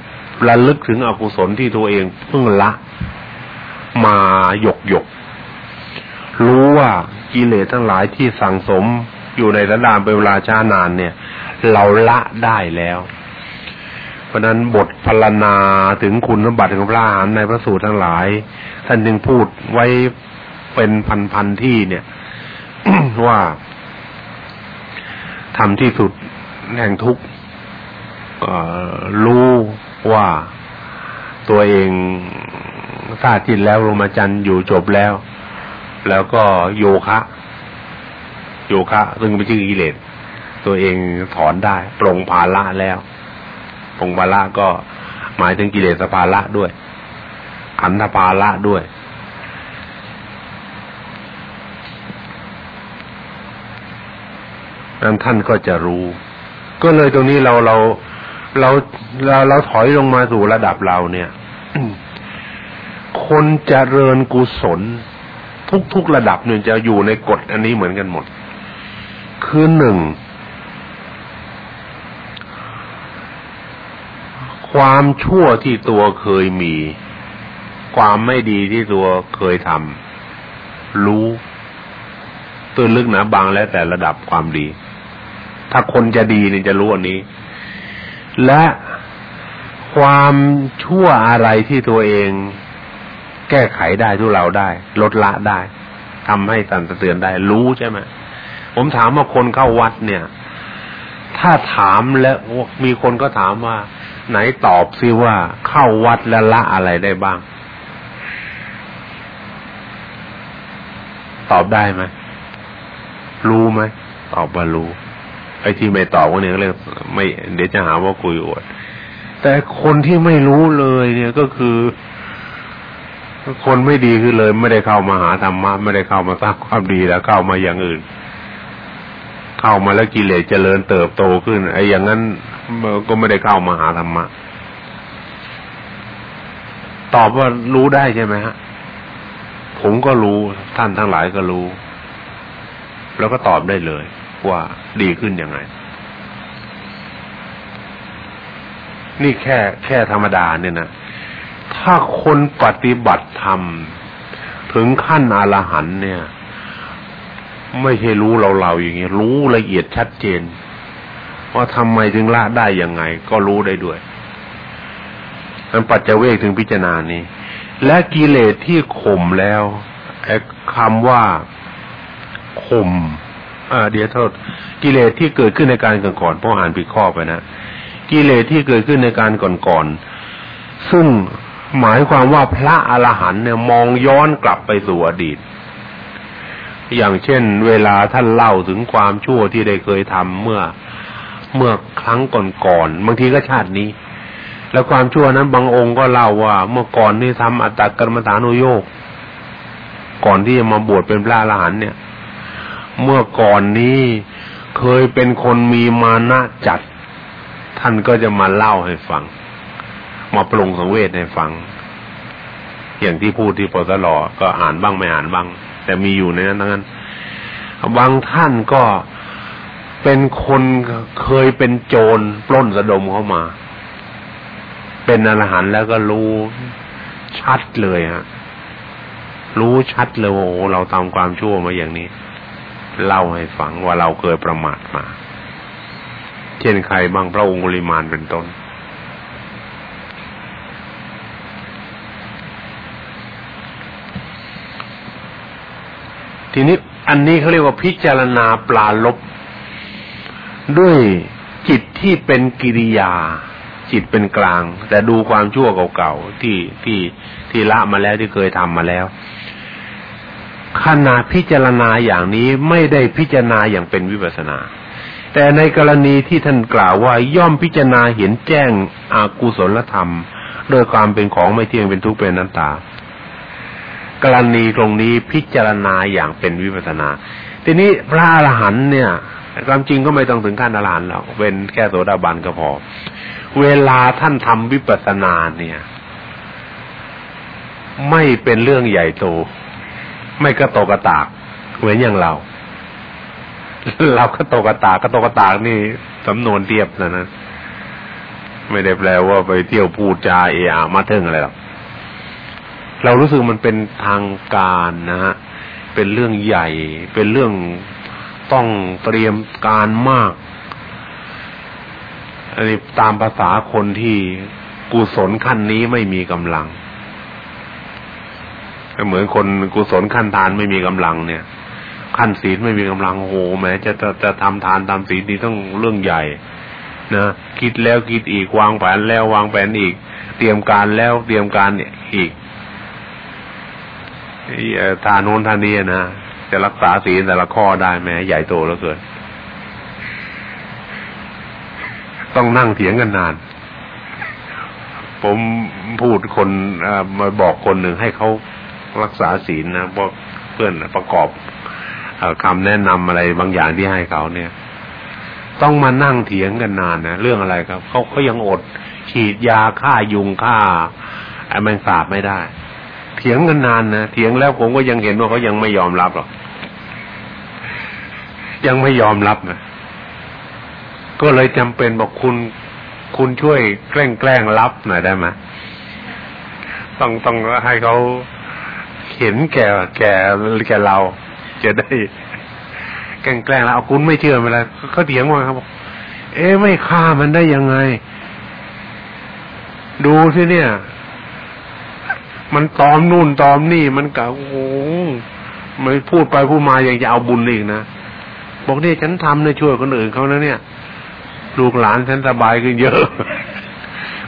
ระลึกถึงอกุศลที่ตัวเองเพิ่งละมาหยกหยกรู้ว่ากิเลสทั้งหลายที่สั่งสมอยู่ในระดามเป็นเวลาช้านานเนี่ย เราละได้แล้ว เพราะนั้นบทพรรณนาถึงคุณสมบัติของพระอรหันต์ในพระสูตรทั้งหลาย ท่านจึงพูดไว้เป็นพันๆที่เนี่ย ว่าทำที่สุดแห่งทุกรู้ว่าตัวเองธาตุจิตแล้วลงมาจันอยู่จบแล้ว แล้วก็โยคะ โยคะ ซึ่งเป็นชื่อกิเลส ตัวเองถอนได้ปรงภาละแล้วปรงภาละก็หมายถึงกิเลสภาละด้วยขันธภาละด้วย นั้นท่านก็จะรู้ ก็เลยตรงนี้เราเราเราเราเราถอยลงมาสู่ระดับเราเนี่ยคนจเจริญกุศล ทุกๆระดับเนี่ยจะอยู่ในกฎอันนี้เหมือนกันหมด คือหนึ่ง ความชั่วที่ตัวเคยมี ความไม่ดีที่ตัวเคยทำรู้ตื่นลึกหนาบางแล้วแต่ระดับความดี ถ้าคนจะดีเนี่ยจะรู้อันนี้ และความชั่วอะไรที่ตัวเอง แก้ไขได้ทุเราได้ ลดละได้ทำให้ตันเตือนได้ รู้ใช่ไหมผมถามว่าคนเข้าวัดเนี่ย ถ้าถามแล้วมีคนก็ถามว่า ไหนตอบซิว่าเข้าวัดแล้วละอะไรได้บ้าง ตอบได้ไหมรู้ไหมตอบว่ารู้ไอ้ที่ไม่ตอบก็เนี่ยก็เรียกไม่ เดี๋ยวจะหาว่าคุยอวด แต่คนที่ไม่รู้เลยเนี่ยก็คือ คนไม่ดีคือเลย ไม่ได้เข้ามาหาธรรมะไม่ได้เข้ามาสร้างความดีแล้วเข้ามาอย่างอื่น เข้ามาแล้วกิเลสเจริญเติบโตขึ้น ไอ้อย่างนั้น ก็ไม่ได้เข้ามาหาธรรมะ ตอบว่ารู้ได้ใช่ไหมฮะ ผมก็รู้ท่านทั้งหลายก็รู้ แล้วก็ตอบได้เลย ว่าดีขึ้นยังไง นี่แค่แค่ธรรมดาเนี่ยนะถ้าคนปฏิบัติธรรม ถึงขั้นอรหันเนี่ย ไม่ใช่รู้เราเราอย่างเงี้ยรู้ละเอียดชัดเจน ว่าทำไมถึงละได้ยังไง ก็รู้ได้ด้วยมันปัจเจเวกถึงพิจารณานี้ และกิเลสที่ข่มแล้วไอ้คำว่าข่มอ่าเดี๋ยวโทษ กิเลสที่เกิดขึ้นในการก่อนก่อนเพราะอ่านผิดข้อไปนะกิเลสที่เกิดขึ้นในการก่อนก่อนซึ่งหมายความว่าพระอรหันต์เนี่ยมองย้อนกลับไปสู่อดีต อย่างเช่น เวลาท่านเล่าถึงความชั่วที่ได้เคยทำเมื่อ เมื่อครั้งก่อนๆบางทีก็ชาตินี้ แล้วความชั่วนั้นบางองค์ก็เล่าว่า เมื่อก่อนนี่ทำอัตตกรรมฐานุโยกก่อนที่จะมาบวชเป็นพระอรหันต์เนี่ย เมื่อก่อนนี้เคยเป็นคนมีมานะจัด ท่านก็จะมาเล่าให้ฟัง มาปรุงสังเวชให้ฟัง อย่างที่พูดที่ปตลอก็อ่านบ้างไม่อ่านบ้าง แต่มีอยู่ในนั้นทั้งนั้น บางท่านก็ เป็นคนเคยเป็นโจรปล้นสะดมเข้ามา เป็นอรหันต์แล้วก็รู้ชัดเลยฮะรู้ชัดเลยว่าโอ้เราทำความชั่วมาอย่างนี้ เล่าให้ฟังว่าเราเคยประมาทมา เช่นใครบางพระองคุลิมานเป็นต้น ทีนี้อันนี้เขาเรียกว่าพิจารณาปลาลบ ด้วยจิตที่เป็นกิริยา จิตเป็นกลาง แต่ดูความชั่วเก่าๆที่ที่ที่ละมาแล้วที่เคยทำมาแล้วขณะพิจารณาอย่างนี้ไม่ได้พิจารณาอย่างเป็นวิปัสนา แต่ในกรณีที่ท่านกล่าวว่าย่อมพิจารณาเห็นแจ้งอากุศลธรรม โดยความเป็นของไม่เที่ยงเป็นทุกข์เป็นนันตากรณีตรงนี้พิจารณาอย่างเป็นวิปัสนา ทีนี้พระอรหันต์เนี่ย ความจริงก็ไม่ต้องถึงขั้นอรหันต์หรอกเป็นแค่โสดาบันก็พอ เวลาท่านทำวิปัสสนาเนี่ย ไม่เป็นเรื่องใหญ่โต ไม่กระโตกระตากเหมือนอย่างเรา เรากระโตกกระตากกระโตกกระตากนี่สำนวนเทียบนะนะไม่ได้แปลว่าไปเที่ยวพูดจาเอะมาเทิงอะไรหรอกเรารู้สึกมันเป็นทางการนะฮะ เป็นเรื่องใหญ่ เป็นเรื่อง ต้องเตรียมการมากอันนี้ตามภาษาคนที่กุศลขั้นนี้ไม่มีกำลัง เหมือนคนกุศลขั้นทานไม่มีกำลังเนี่ย ขั้นศีลไม่มีกำลังโอ้โหแม้จะจะจะทำทานตามศีลนี่ต้องเรื่องใหญ่นะคิดแล้วคิดอีกวางแผนแล้ววางแผนอีก เตรียมการแล้วเตรียมการอีกทานโน้นทานนี้นะ จะรักษาศีลแต่ละข้อได้แม้ใหญ่โตแล้วเกินต้องนั่งเถียงกันนาน ผมพูดคนมาบอกคนหนึ่งให้เขารักษาศีลนะเพราะเพื่อนประกอบคำแนะนำอะไรบางอย่างที่ให้เขาเนี่ย ต้องมานั่งเถียงกันนานนะเรื่องอะไรครับเขาเขายังอดฉีดยาฆ่ายุงฆ่าไอ้แมงสาบไม่ได้ เถียงกันนานนะเถียงแล้วผมก็ยังเห็นว่าเขายังไม่ยอมรับหรอกยังไม่ยอมรับนะก็เลยจำเป็นบอกคุณคุณช่วยแกล้งแกล้งรับหน่อยได้ไหมต้องต้องให้เขาเห็นแก่แก่แก่เรา จะได้ แกล้งแกล้งแล้วเอาคุณไม่เชื่อมาแล้วเขาเถียงว่าครับเอ๊ไม่ฆ่ามันได้ยังไง ดูสิเนี่ย มันตอมนู่นตอมนี่มันกะโอ้ไม่พูดไปพูดมาอยังจะเอาบุญอีกนะบอกเนี่ยฉันทำเนี่ยช่วยคนอื่นเขานะเนี่ย ลูกหลานฉันสบายขึ้นเยอะ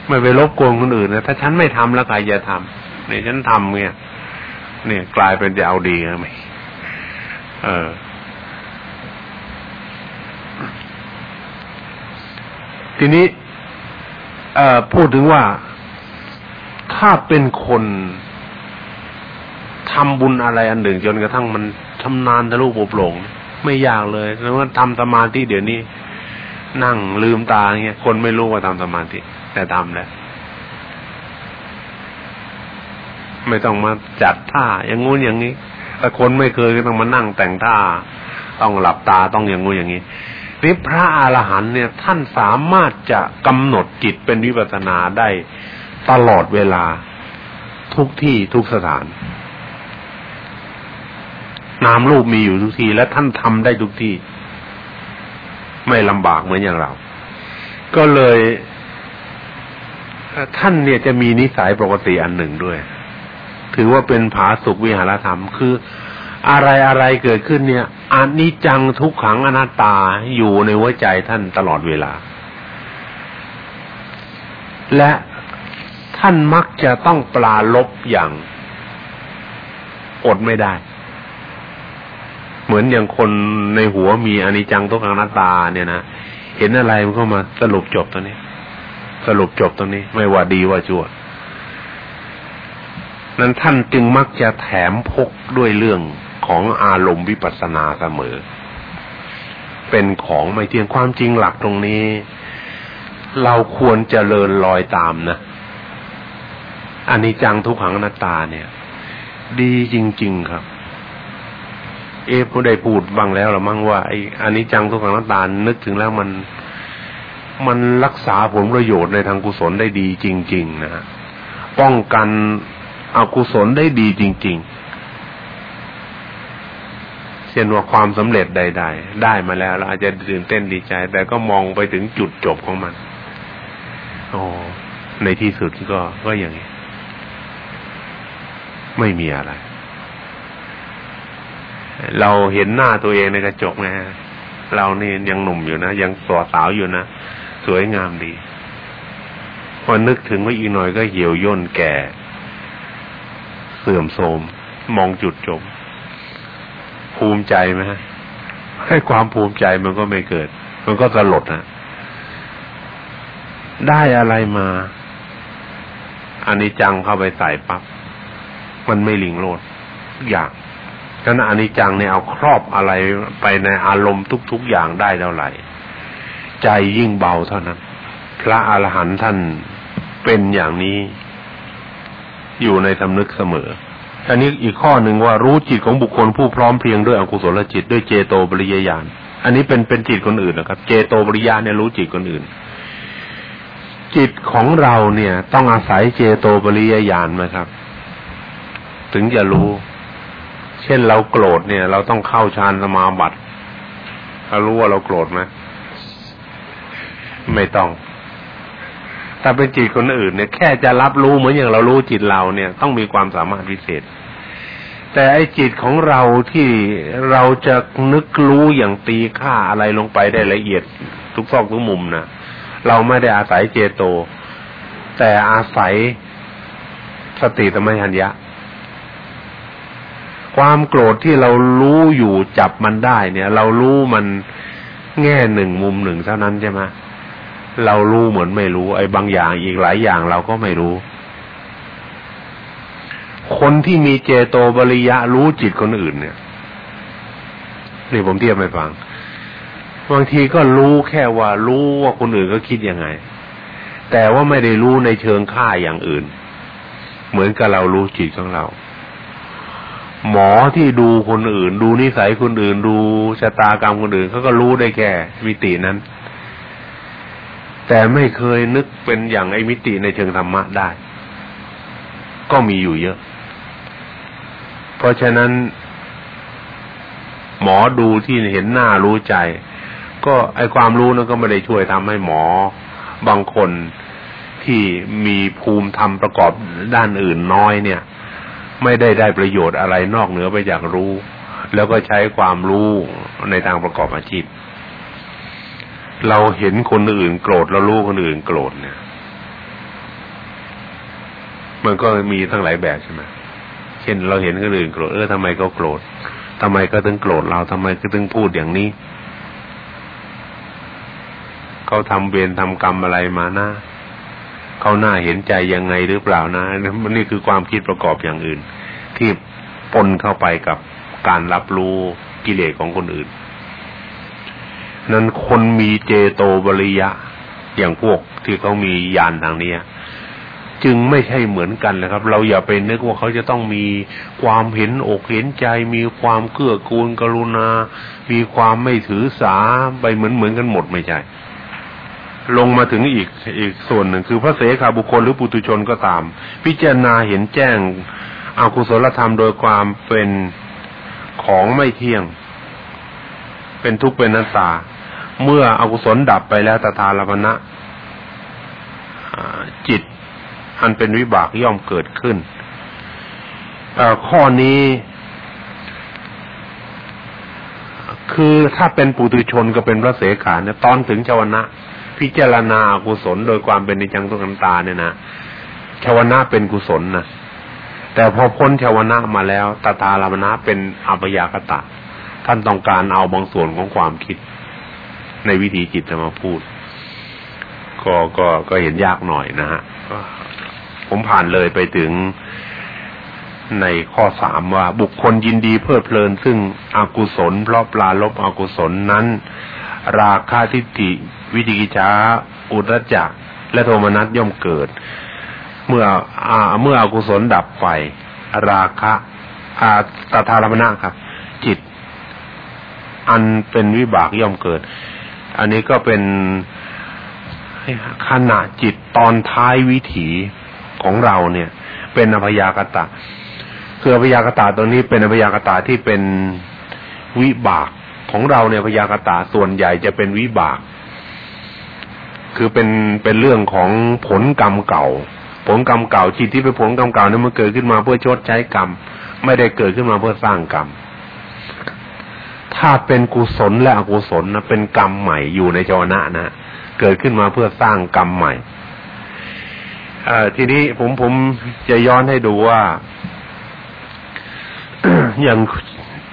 ไม่ไปรบกวนคนอื่นนะถ้าฉันไม่ทำแล้วใครจะทำเนี่ยฉันทำเนี่ยเนี่ยกลายเป็นจะเอาดีไหมเออทีนี้ เอ่อพูดถึงว่า ถ้าเป็นคนทำบุญอะไรอันหนึ่งจนกระทั่งมันชำนาญทะลุปุโปร่งไม่ยากเลยแล้วว่าทำสมาธิเดี๋ยวนี้ นั่งลืมตาเงี้ยคนไม่รู้ว่าทำสมาธิ แต่ทำแล้ว ไม่ต้องมาจัดท่าอย่างงู้นอย่างนี้แต่คนไม่เคยก็ต้องมานั่งแต่งท่า ต้องหลับตาต้องอย่างงู้นอย่างนี้นี่พระอรหันต์เนี่ย ท่านสามารถจะกำหนดจิตเป็นวิปัสสนาได้ ตลอดเวลา ทุกที่ทุกสถาน นามรูปมีอยู่ทุกที่และท่านทำได้ทุกที่ ไม่ลำบากเหมือนอย่างเรา ก็เลยท่านเนี่ยจะมีนิสัยปกติอันหนึ่งด้วย ถือว่าเป็นผาสุกวิหารธรรม คืออะไรอะไรเกิดขึ้นเนี่ยอนิจังทุกขังอนัตตาอยู่ในหัวใจท่านตลอดเวลา และ ท่านมักจะต้องปลาลบอย่างอดไม่ได้ เหมือนอย่างคนในหัวมีอนิจจังทุกขังนัตตาเนี่ยนะเห็นอะไรมันก็มาสรุปจบตรงนี้ สรุปจบตรงนี้ ไม่ว่าดีว่าชั่วนั้นท่านจึงมักจะแถมพกด้วยเรื่องของอารมณ์วิปัสสนาเสมอ เป็นของไม่เที่ยงความจริงหลักตรงนี้ เราควรจเจริญรอยตามนะ อันนี้จังทุกขังอนัตตาเนี่ย ดีจริง ๆครับ เอผู้ได้พูดบ้างแล้วหรือมั่งว่าไอ้อันนี้จังทุกขังอนัตตานึกถึงแล้วมัน มันรักษาผลประโยชน์ในทางกุศลได้ดีจริง ๆ นะฮะป้องกันอกุศลได้ดีจริง ๆเสีช่นว่าความสำเร็จใด ๆ ได้มาแล้วเราอาจจะตื่นเต้นดีใจ แต่ก็มองไปถึงจุดจบของมันอ๋อในที่สุดก็ก็อย่างนี้ ไม่มีอะไร เราเห็นหน้าตัวเองในกระจกนะเรานี่ยังหนุ่มอยู่นะยังสวสาวอยู่นะสวยงามดีพอนึกถึงว่าอีกหน่อยก็เหี่ยวย่นแก่ เสื่อมโทรมมองจุดจบ ภูมิใจไหมให้ความภูมิใจมันก็ไม่เกิด มันก็สลดนะได้อะไรมาอันนี้จังเข้าไปใส่ปับ๊บ มันไม่ลิงโลดอย่างฉะนั้นอนิจจังเนี่ยเอาครอบอะไรไปในอารมณ์ทุก ๆอย่างได้เท่าไหร่ ใจยิ่งเบาเท่านั้น พระอรหันต์ท่านเป็นอย่างนี้อยู่ในสำนึกเสมออันนี้อีกข้อหนึ่งว่ารู้จิตของบุคคลผู้พร้อมเพียงด้วยอกุศลจิตด้วยเจโตปริยญาณ อันนี้เป็นเป็นจิตคนอื่นนะครับ เจโตปริยาเนี่ยรู้จิตคนอื่น จิตของเราเนี่ย ต้องอาศัยเจโตปริยญาณไหมครับ ถึงจะรู้ เช่นเราโกรธเนี่ย เราต้องเข้าฌานสมาบัติเรารู้ว่าเราโกรธไหมไม่ต้อง ถ้าเป็นจิตคนอื่นเนี่ยแค่จะรับรู้เหมือนอย่างเรารู้จิตเราเนี่ย ต้องมีความสามารถพิเศษ แต่ไอ้จิตของเราที่เราจะนึกรู้อย่างตีค่าอะไรลงไปได้ละเอียด ทุกซอกทุกมุมนะเราไม่ได้อาศัยเจโต แต่อาศัยสติธรรมยัญญะ ความโกรธที่เรารู้อยู่จับมันได้ เนี่ย เรารู้มันแง่หนึ่งมุมหนึ่งเท่านั้นใช่ไหมเรารู้เหมือนไม่รู้ ไอ้บางอย่างอีกหลายอย่างเราก็ไม่รู้ คนที่มีเจโตบริยะรู้จิตคนอื่น เนี่ยนี่ผมเทียบให้ฟังบางทีก็รู้แค่ว่ารู้ว่าคนอื่นก็คิดยังไง แต่ว่าไม่ได้รู้ในเชิงค่าอย่างอื่น เหมือนกับเรารู้จิตของเรา หมอที่ดูคนอื่น ดูนิสัยคนอื่น ดูชะตากรรมคนอื่นเขาก็รู้ได้แค่มิตินั้น แต่ไม่เคยนึกเป็นอย่างไอ้มิติในเชิงธรรมะได้ ก็มีอยู่เยอะ เพราะฉะนั้น หมอดูที่เห็นหน้ารู้ใจ ก็ไอความรู้นั้นก็ไม่ได้ช่วยทำให้หมอบางคนที่มีภูมิธรรมประกอบด้านอื่นน้อยเนี่ย ไม่ได้ได้ประโยชน์อะไรนอกเหนือไปจากรู้ แล้วก็ใช้ความรู้ในทางประกอบอาชีพ เราเห็นคนอื่นโกรธเรารู้คนอื่นโกรธเนี่ย มันก็มีทั้งหลายแบบใช่ไหมเช่นเราเห็นคนอื่นโกรธเออทำไมเขาโกรธทำไมก็ถึงโกรธเราทำไมก็ถึงพูดอย่างนี้เขาทำเวรทำกรรมอะไรมานะ เขาหน้าเห็นใจยังไงหรือเปล่านะนี่คือความคิดประกอบอย่างอื่น ที่ปนเข้าไปกับการรับรู้กิเลสของคนอื่น นั้นคนมีเจโตบริยะ อย่างพวกที่เขามียานทางนี้จึงไม่ใช่เหมือนกันเลยครับ เราอย่าไปนึกว่าเขาจะต้องมีความเห็นอกเห็นใจ มีความเกื้อกูลกรุณา มีความไม่ถือสาไปเหมือนเหมือนกันหมดไม่ใช่ ลงมาถึงอีกอีกส่วนหนึ่ง คือพระเสขาบุคคลหรือปุตุชนก็ตาม พิจารณาเห็นแจ้งอากุศลธรรมโดยความเป็นของไม่เที่ยง เป็นทุกข์เป็นนัตตา เมื่ออกุศลดับไปแล้วตถาลพนะจิต อันเป็นวิบากย่อมเกิดขึ้นข้อนี้ คือถ้าเป็นปุถุชนก็เป็นพระเสขาเนี่ยตอนถึงชาวนะ พิจารณากุศลโดยความเป็นในจังตุกันตาเนี่ยนะชาวนะเป็นกุศลนะแต่พอพ้นชาวนะมาแล้วตถาลามนะเป็นอัปยากตะ ท่านต้องการเอาบางส่วนของความคิด ในวิธีจิตมาพูด ก็ก็ก็เห็นยากหน่อยนะฮะผมผ่านเลยไปถึงในข้อสามว่าบุคคลยินดีเพลิดเพลิน ซึ่งอกุศลเพราะปลาลบอกุศลนั้น ราคาทิฏฐิ วิจิกิจาอุตจักและโทมนัสย่อมเกิด เมื่ออเมื่ออกุศลดับไป ราคะอาตถารมณะครับ จิต อันเป็นวิบากย่อมเกิด อันนี้ก็เป็นขณะจิตตอนท้ายวิถีของเราเนี่ย เป็นอภยากตะคืออภยากตะตรงนี้เป็นอภยากตะที่เป็นวิบาก ของเราเนี่ยพยากตาส่วนใหญ่จะเป็นวิบาก คือเป็นเป็นเรื่องของผลกรรมเก่า ผลกรรมเก่าจิตที่เป็นผลกรรมเก่านั้นมันเกิดขึ้นมาเพื่อชดใช้กรรม ไม่ได้เกิดขึ้นมาเพื่อสร้างกรรม ถ้าเป็นกุศลและอกุศลนะเป็นกรรมใหม่อยู่ในจวนะนะเกิดขึ้นมาเพื่อสร้างกรรมใหม่อทีนี้ผมผมจะย้อนให้ดูว่า อย่าง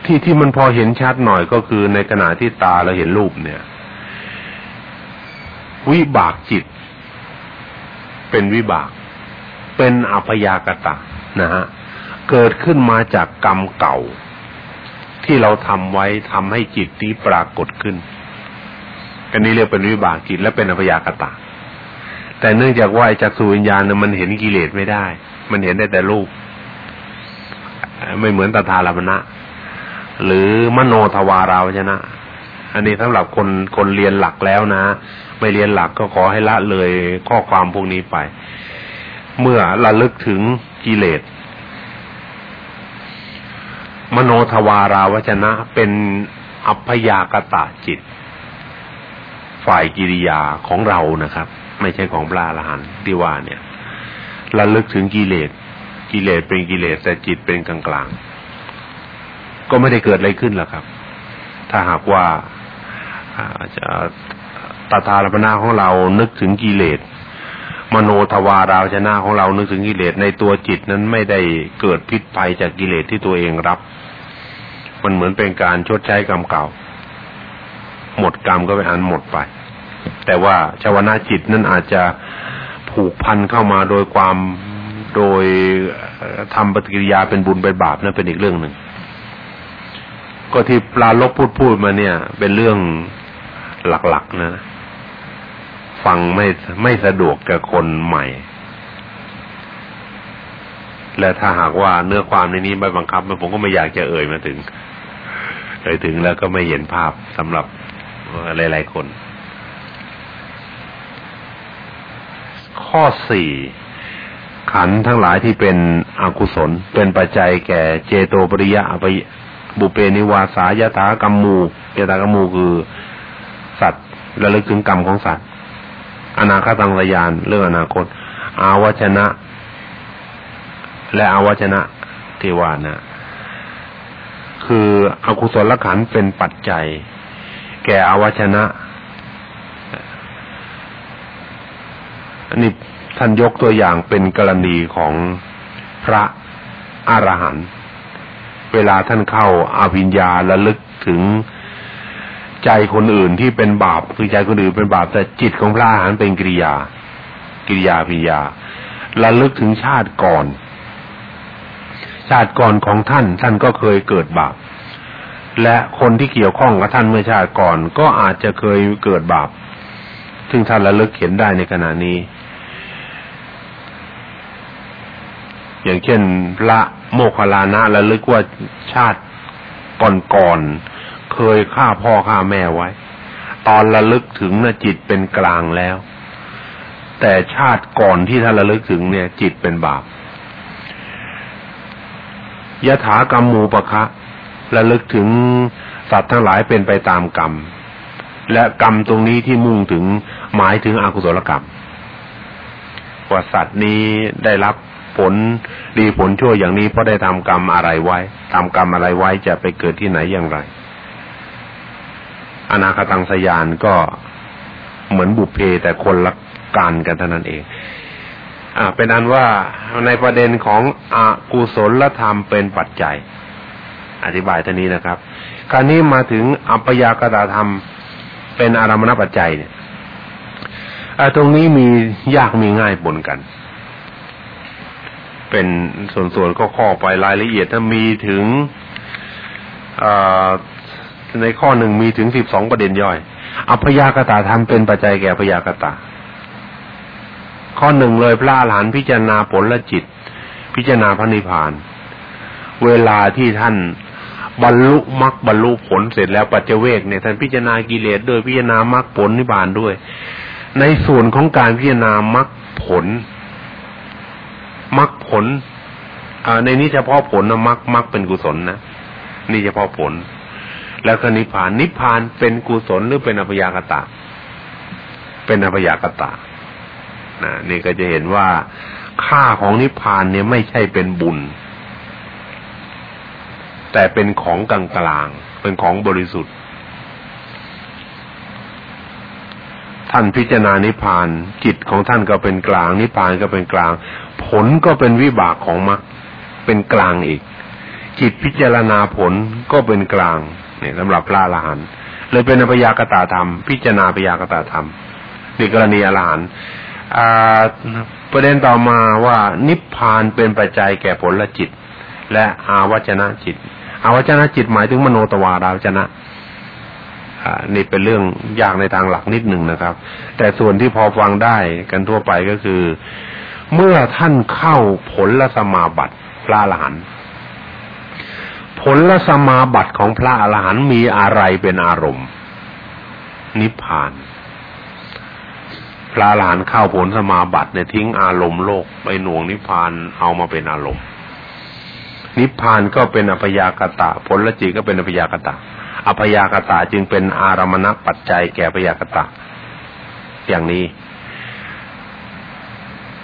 ที่ที่มันพอเห็นชัดหน่อยก็คือในขณะที่ตาเราเห็นรูปเนี่ย วิบากจิต เป็นวิบาก เป็นอัพยากตะนะฮะเกิดขึ้นมาจากกรรมเก่า ที่เราทำไว้ทำให้จิตนี้ปรากฏขึ้นอันนี้เรียกเป็นวิบากจิตและเป็นอัพยากตะ แต่เนื่องจากว่าจากสุวิญญาณมันเห็นกิเลสไม่ได้ มันเห็นได้แต่รูป ไม่เหมือนตถาลมณะ หรือมโนทวาราวชนะ อันนี้สำหรับคนคนเรียนหลักแล้วนะ ไม่เรียนหลักก็ขอให้ละเลยข้อความพวกนี้ไป เมื่อระลึกถึงกิเลสมโนทวาราวชนะเป็นอัพยากตะจิต ฝ่ายกิริยาของเรานะครับ ไม่ใช่ของพระอรหันที่ว่าเนี่ยระลึกถึงกิเลส กิเลสเป็นกิเลสแต่จิตเป็นกลางกลาง ก็ไม่ได้เกิดอะไรขึ้นหรอกครับ ถ้าหากว่าจะตาตาลปนาของเรานึกถึงกิเลสมโนทวาราวชนะของเรานึกถึงกิเลสในตัวจิตนั้นไม่ได้เกิดพิษภัยจากกิเลสที่ตัวเองรับ มันเหมือนเป็นการชดใช้กรรมเก่า หมดกรรมก็เป็นอันหมดไป แต่ว่าชาวนาจิตนั้นอาจจะผูกพันเข้ามาโดยความโดยทำปฏิกิริยาเป็นบุญเป็นบาปนั่นเป็นอีกเรื่องหนึ่ง ก็ที่ปลาลบพูดพูดมาเนี่ย เป็นเรื่องหลักๆนะ ฟังไม่ไม่สะดวกกับคนใหม่ และถ้าหากว่าเนื้อความในนี้ไม่บังคับผมก็ไม่อยากจะเอ่ยมาถึงเอ่ยถึงแล้วก็ไม่เห็นภาพสำหรับหลายๆคน ข้อสี่ขันทั้งหลายที่เป็นอกุศล เป็นปัจจัยแก่เจโตปริยะ บุเปนิวาสายถากรรมูยถากรรมูคือสัตว์ระลึกถึงกรรมของสัตว์ อนาคตังสยานเรื่องอนาคต อาวชนะ และอาวชนะเทวานะ คืออกุศลขันเป็นปัจจัย แก่อาวชนะนนี้ท่านยกตัวอย่างเป็นกรณีของพระอรหันต์ เวลาท่านเข้าอาวิญญาระลึกถึงใจคนอื่นที่เป็นบาปคือใจคนอื่นเป็นบาปแต่จิตของพระอรหันต์เป็นกิริยา กิริยาพิญญาระลึกถึงชาติก่อน ชาติก่อนของท่าน ท่านก็เคยเกิดบาป และคนที่เกี่ยวข้องกับท่านเมื่อชาติก่อน ก็อาจจะเคยเกิดบาป ซึ่งท่านระลึกเห็นได้ในขณะนี้ อย่างเช่นพระโมคคัลานะระลึกว่าชาติก่อนๆเคยฆ่าพ่อฆ่าแม่ไว้ ตอนระลึกถึงนะจิตเป็นกลางแล้ว แต่ชาติก่อนที่ท่านระลึกถึงเนี่ย จิตเป็นบาปยถากรรมมูปะคะระลึกถึงสัตว์ทั้งหลายเป็นไปตามกรรม และกรรมตรงนี้ที่มุ่งถึงหมายถึงอกุศลกรรมว่าสัตว์นี้ได้รับ ผลดีผลชั่วอย่างนี้เพราะได้ทำกรรมอะไรไว้ทำกรรมอะไรไว้จะไปเกิดที่ไหนอย่างไร อนาคตังสยานก็เหมือนบุพเพแต่คนละการกันเท่านั้นเอง อ่า เป็นอันว่าในประเด็นของอกุศลธรรมเป็นปัจจัย อธิบายท่านี้นะครับ คราวนี้มาถึงอัปยากตาธรรมเป็นอารมณปัจจัยเนี่ยตรงนี้มียากมีง่ายปนกัน เป็นส่วนๆก็ข้อไปรายละเอียดถ้ามีถึงในข้อหนึ่งมีถึงสิบสองประเด็นย่อย อัพยากตาทำเป็นปัจจัยแก่พยากตา ข้อหนึ่งเลยพระอรหันต์พิจารณาผลและจิต พิจารณาพระนิพพาน เวลาที่ท่านบรรลุมรรคบรรลุผลเสร็จแล้วปัจเจเวกเนี่ยท่านพิจารณากิเลสด้วยพิจารณามรรคผลนิพพานด้วย ในส่วนของการพิจารณามรรคผล มรรคผลอ่าในนี้เฉพาะผลนะมรรคมรรคเป็นกุศลนะนี่เฉพาะผล แล้วก็นิพพานนิพพานเป็นกุศลหรือเป็นอภยากตะ เป็นอภยากตะนะนี่ก็จะเห็นว่าค่าของนิพพานเนี่ยไม่ใช่เป็นบุญ แต่เป็นของกลางกลางเป็นของบริสุทธิ์ ท่านพิจารณานิพพาน จิตของท่านก็เป็นกลาง นิพพานก็เป็นกลาง ผลก็เป็นวิบากของมรรคเป็นกลางอีก จิตพิจารณาผลก็เป็นกลางเนี่ยสำหรับพระอรหันต์เลยเป็นอภิยากตาธรรม พิจารณาพยากตาธรรมในกรณีอรหันต์ประเด็นต่อมาว่านิพพานเป็นปัจจัยแก่ผลละจิต และอาวจนะจิต อาวจนะจิตหมายถึงมโนตวาราวจนะนี่เป็นเรื่องยากในทางหลักนิดหนึ่งนะครับ แต่ส่วนที่พอฟังได้กันทั่วไปก็คือ เมื่อท่านเข้าผลละสมาบัติพระอรหันต์ผลละสมาบัติของพระอรหันต์มีอะไรเป็นอารมณ์ นิพพาน พระอรหลานเข้าผลสมาบัติเนี่ยทิ้งอารมณ์โลกไปหน่วงนิพพานเอามาเป็นอารมณ์ นิพพานก็เป็นอภยากตะ ผลละจิก็เป็นอภยากตะอภยากตะจึงเป็นอารมณปัจจัยแก่อภยากตะ อย่างนี้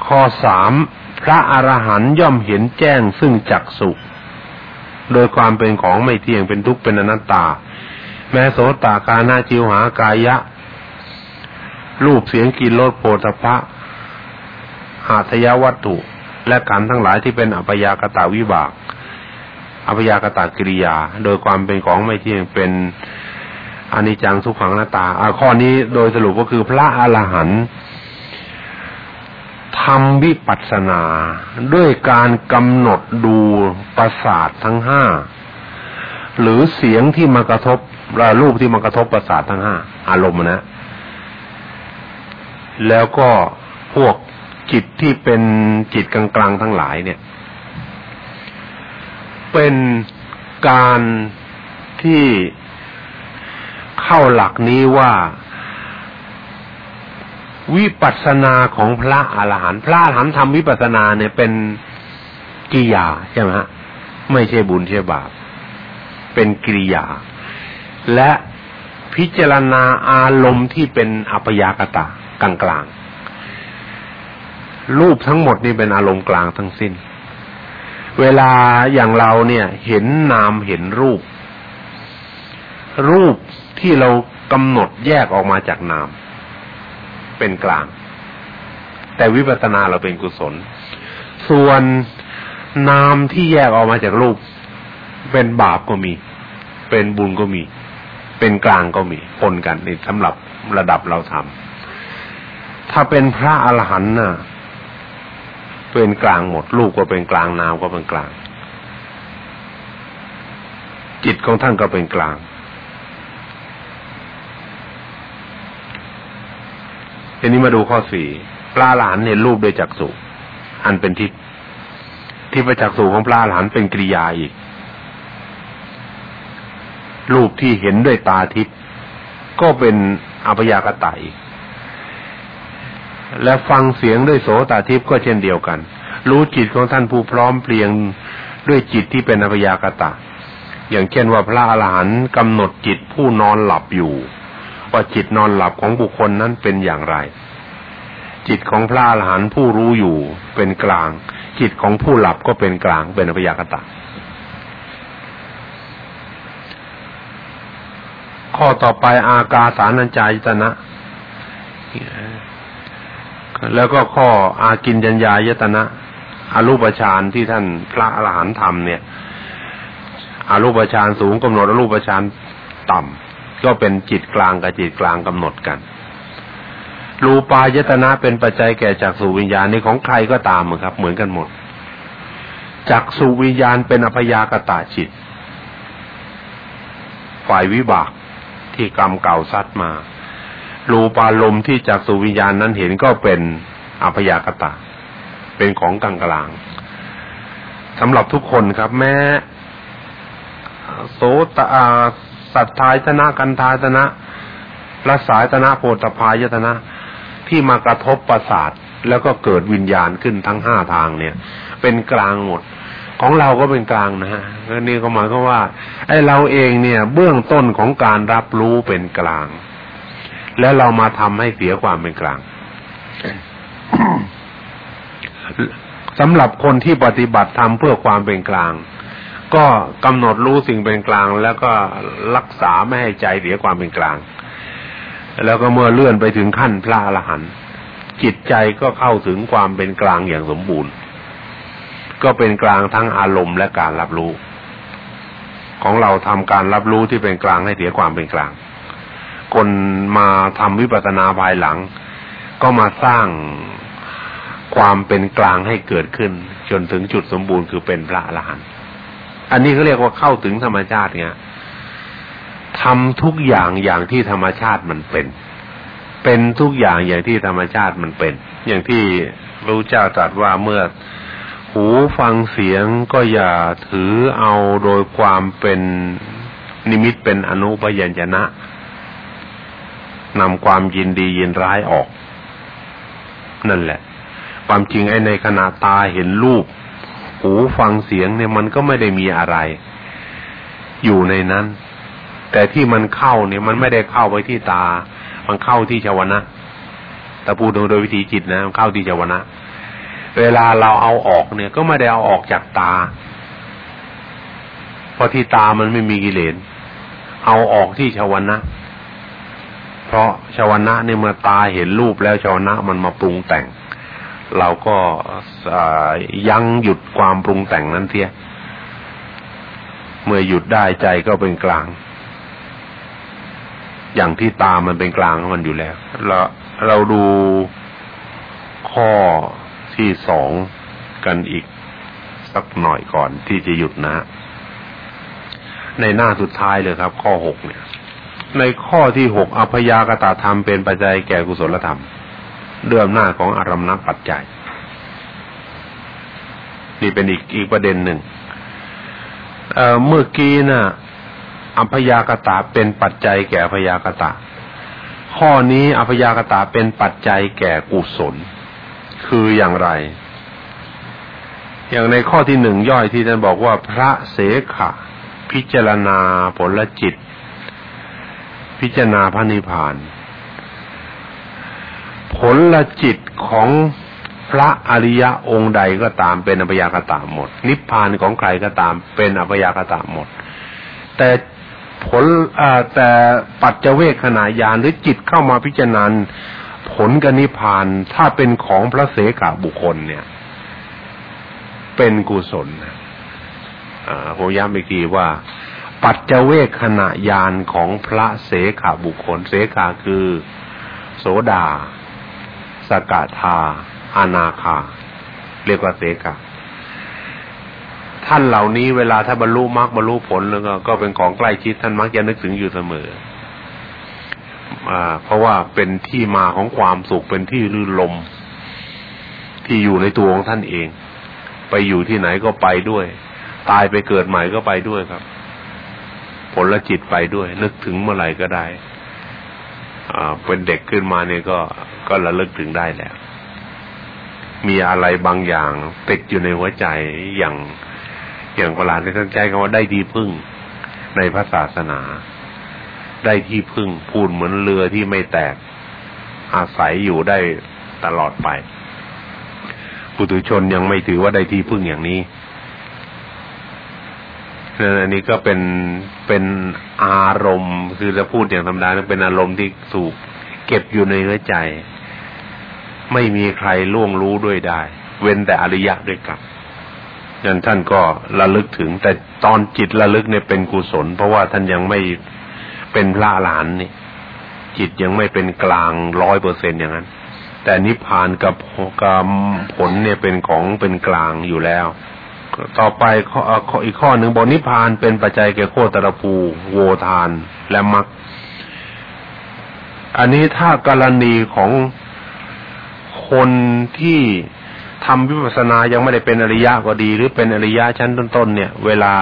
ข้อสามพระอรหันย่อมเห็นแจ้งซึ่งจักสุโดยความเป็นของไม่เที่ยงเป็นทุกข์เป็นอนัตตา แม้โสตากานาจิวหากายะ รูปเสียงกลิ่นรสโผฏฐะหาทยวัตถุ และการทั้งหลายที่เป็นอัปยากตาวิบากอัปยากตากิริยา โดยความเป็นของไม่เที่ยงเป็นอนิจจังสุขังนาตา ข้อนี้โดยสรุปก็คือพระอรหันต์ ทำวิปัสสนา ด้วยการกำหนดดูประสาททั้งห้าหรือเสียงที่มากระทบรูปที่มากระทบประสาททั้งห้าอารมณ์นะ แล้วก็พวกจิตที่เป็นจิตกลางๆทั้งหลายเนี่ย เป็นการที่เข้าหลักนี้ว่า วิปัสนาของพระอรหันต์พระอรหันต์ทำวิปัสนาเนี่ยเป็นกิยาใช่ไหมฮะไม่ใช่บุญใช่บาป เป็นกิริยา และพิจารณาอารมณ์ที่เป็นอัปยากตากลางกลางรูปทั้งหมดนี่เป็นอารมณ์กลางทั้งสิ้น เวลาอย่างเราเนี่ยเห็นนามเห็นรูป รูปที่เรากำหนดแยกออกมาจากนาม เป็นกลาง แต่วิปัสสนาเราเป็นกุศล ส่วนนามที่แยกออกมาจากรูป เป็นบาปก็มี เป็นบุญก็มี เป็นกลางก็มีปนกันนี่สำหรับระดับเราทำถ้าเป็นพระอรหันต์น่ะเป็นกลางหมดลูกก็เป็นกลางนามก็เป็นกลาง จิตของท่านก็เป็นกลาง ทีนี้มาดูข้อสี่พระอรหันเห็นรูปโดยจักสุอันเป็นทิพย์ที่ประจักษุของพระอรหันเป็นกิริยาอีก รูปที่เห็นด้วยตาทิพย์ก็เป็นอภยากตาอีก และฟังเสียงด้วยโสตทิพย์ก็เช่นเดียวกัน รู้จิตของท่านผู้พร้อมเพรียงด้วยจิตที่เป็นอภยากตะ อย่างเช่นว่าพระอรหันต์กำหนดจิตผู้นอนหลับอยู่ ว่าจิตนอนหลับของบุคคลนั้นเป็นอย่างไร จิตของพระอรหันต์ผู้รู้อยู่เป็นกลาง จิตของผู้หลับก็เป็นกลางเป็นอภยากตะ ข้อต่อไปอากาสานัญจายตนะ แล้วก็ข้ออากินจัญญายตนะอารูปฌานที่ท่านพระอรหันต์ทำเนี่ยอารูปฌานสูงกำหนดอารูปฌานต่ำ ก็เป็นจิตกลางกับจิตกลางกำหนดกัน รูปายตนะเป็นปัจจัยแก่จักสุวิญญาณในของใครก็ตามครับ เหมือนกันหมดจักสุวิญญาณเป็นอพยากตาจิต ฝ่ายวิบากที่กรรมเก่าซัดมารูปารมณ์ที่จากสุวิญญาณนั้นเห็นก็เป็นอภยากตะ เป็นของกลางกลางสำหรับทุกคนครับ แม้โสตอา สัตทายตนะกันทายตนะรัสายตนะโพธพายตนะที่มากระทบประสาทแล้วก็เกิดวิญญาณขึ้นทั้งห้าทางเนี่ย เป็นกลางหมด ของเราก็เป็นกลางนะฮะนี่ก็หมายความว่าไอ้เราเองเนี่ย เบื้องต้นของการรับรู้เป็นกลาง แล้วเรามาทำให้เสียความเป็นกลางสำหรับคนที่ปฏิบัติทำเพื่อความเป็นกลาง ก็กำหนดรู้สิ่งเป็นกลาง แล้วก็รักษาไม่ให้ใจเสียความเป็นกลาง แล้วก็เมื่อเลื่อนไปถึงขั้นพระอรหันต์จิตใจก็เข้าถึงความเป็นกลางอย่างสมบูรณ์ ก็เป็นกลางทั้งอารมณ์และการรับรู้ ของเราทำการรับรู้ที่เป็นกลางให้เสียความเป็นกลาง คนมาทำวิปัสสนาภายหลัง ก็มาสร้างความเป็นกลางให้เกิดขึ้น จนถึงจุดสมบูรณ์คือเป็นพระอรหันต์ อันนี้เขาเรียกว่าเข้าถึงธรรมชาติเนี่ยทำทุกอย่างอย่างที่ธรรมชาติมันเป็น เป็นทุกอย่างอย่างที่ธรรมชาติมันเป็น อย่างที่พระเจ้าตรัสว่าเมื่อหูฟังเสียงก็อย่าถือเอาโดยความเป็นนิมิตเป็นอนุพยัญชนะนำความยินดียินร้ายออก นั่นแหละ ความจริงไอ้ในขณะตาเห็นรูป หูฟังเสียงเนี่ยมันก็ไม่ได้มีอะไร อยู่ในนั้น แต่ที่มันเข้าเนี่ยมันไม่ได้เข้าไปที่ตา มันเข้าที่ชาวนะแต่พูดโดยวิธีจิตนะมันเข้าที่ชาวนะ เวลาเราเอาออกเนี่ย ก็ไม่ได้เอาออกจากตา เพราะที่ตามันไม่มีกิเลสเอาออกที่ชาวนะเพราะชาวนะเนี่ยเมื่อตาเห็นรูปแล้วชาวนะมันมาปรุงแต่ง เราก็ยั้งหยุดความปรุงแต่งนั้นเทียเมื่อหยุดได้ใจก็เป็นกลาง อย่างที่ตามันเป็นกลางของมันอยู่แล้วเราเราดูข้อที่สองกันอีกสักหน่อยก่อนที่จะหยุดนะ ในหน้าสุดท้ายเลยครับ ข้อหกเนี่ย ในข้อที่หกอภยากตาธรรมเป็นปัจจัยแก่กุศลธรรม เรื่องหน้าของอารมณปัจจัย นี่เป็นอีกอีกประเด็นหนึ่งเอ่อเมื่อกี้นะ่ะอัพยากตาเป็นปัจจัยแก่อพยากตาข้อนี้อพยากตาเป็นปัจจัยแก่กุศล คืออย่างไร อย่างในข้อที่หนึ่งย่อยที่ท่านบอกว่าพระเสขะ พิจารณาผลจิต พิจารณาพระนิพพาน ผลละจิตของพระอริยะองค์ใดก็ตามเป็นอภยากตาหมด นิพพานของใครก็ตามเป็นอภยากตาหมด แต่ผลแต่ปัจเจเวกขณะยานหรือจิตเข้ามาพิจารณาผลกับนิพพานถ้าเป็นของพระเสกบุคคลเนี่ย เป็นกุศลผมย้ำอีกทีว่า ปัจเจเวกขณะยานของพระเสขาบุคคล เสขาคือ โสดา สกทาอานาคา เรียกว่าเสกาท่านเหล่านี้เวลาถ้าบรรลุมรรคบรรลุผลแล้วก็ก็เป็นของใกล้ชิดท่านมักจะนึกถึงอยู่เสมออ่าเพราะว่าเป็นที่มาของความสุขเป็นที่ลื่นลม ที่อยู่ในตัวของท่านเอง ไปอยู่ที่ไหนก็ไปด้วย ตายไปเกิดใหม่ก็ไปด้วยครับ ผลละจิตไปด้วย นึกถึงเมื่อไหร่ก็ได้เป็นเด็กขึ้นมาเนี่ยก็ ก็ระลึกถึงได้แล้ว มีอะไรบางอย่างติดอยู่ในหัวใจอย่าง อย่างประหลาดในท่านใจคำว่าได้ที่พึ่ง ในพระศาสนา ได้ที่พึ่งพูดเหมือนเรือที่ไม่แตก อาศัยอยู่ได้ตลอดไปปุถุชนยังไม่ถือว่าได้ที่พึ่งอย่างนี้อันนี้ก็เป็นเป็นอารมณ์คือจะพูดอย่างธรรมดาเป็นอารมณ์ที่ถูก เก็บอยู่ในหัวใจ ไม่มีใครล่วงรู้ด้วยได้ เว้นแต่อริยะด้วยกันยันท่านก็ระลึกถึง แต่ตอนจิตระลึกเนี่ยเป็นกุศล เพราะว่าท่านยังไม่เป็นพระหลานนี่จิตยังไม่เป็นกลางร้อยเปอร์เซ็นอย่างนั้น แต่นิพพานกับกับผลเนี่ยเป็นของเป็นกลางอยู่แล้ว ต่อไปข้ออีกข้อหนึ่งบนิพานเป็นปัจจัยแก่โคตรภูโวทานและมรรค อันนี้ถ้ากรณีของคนที่ทำวิปัสสนายังไม่ได้เป็นอริยะก็ดี หรือเป็นอริยะชั้นต้นๆเนี่ย เวลา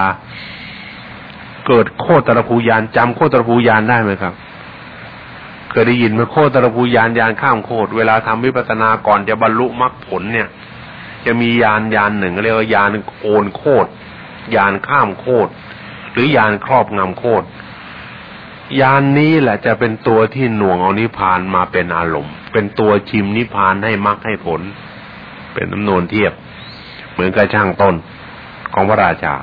เกิดโคตรภูยานจำโคตรภูยานได้ไหมครับเคยได้ยินไหมโคตรภูยานยานข้ามโคตรเวลาทำวิปัสสนาก่อนจะบรรลุมรรคผลเนี่ย จะมียานยานหนึ่งเรียกว่ายานโอนโคตรยานข้ามโคตรหรือยานครอบงำโคตร ยานนี้แหละจะเป็นตัวที่หน่วงเอานิพานมาเป็นอารมณ์ เป็นตัวชิมนิพานให้มรรคให้ผล เป็นน้ำนวนเทียบ เหมือนกับช่างต้นของพระราชา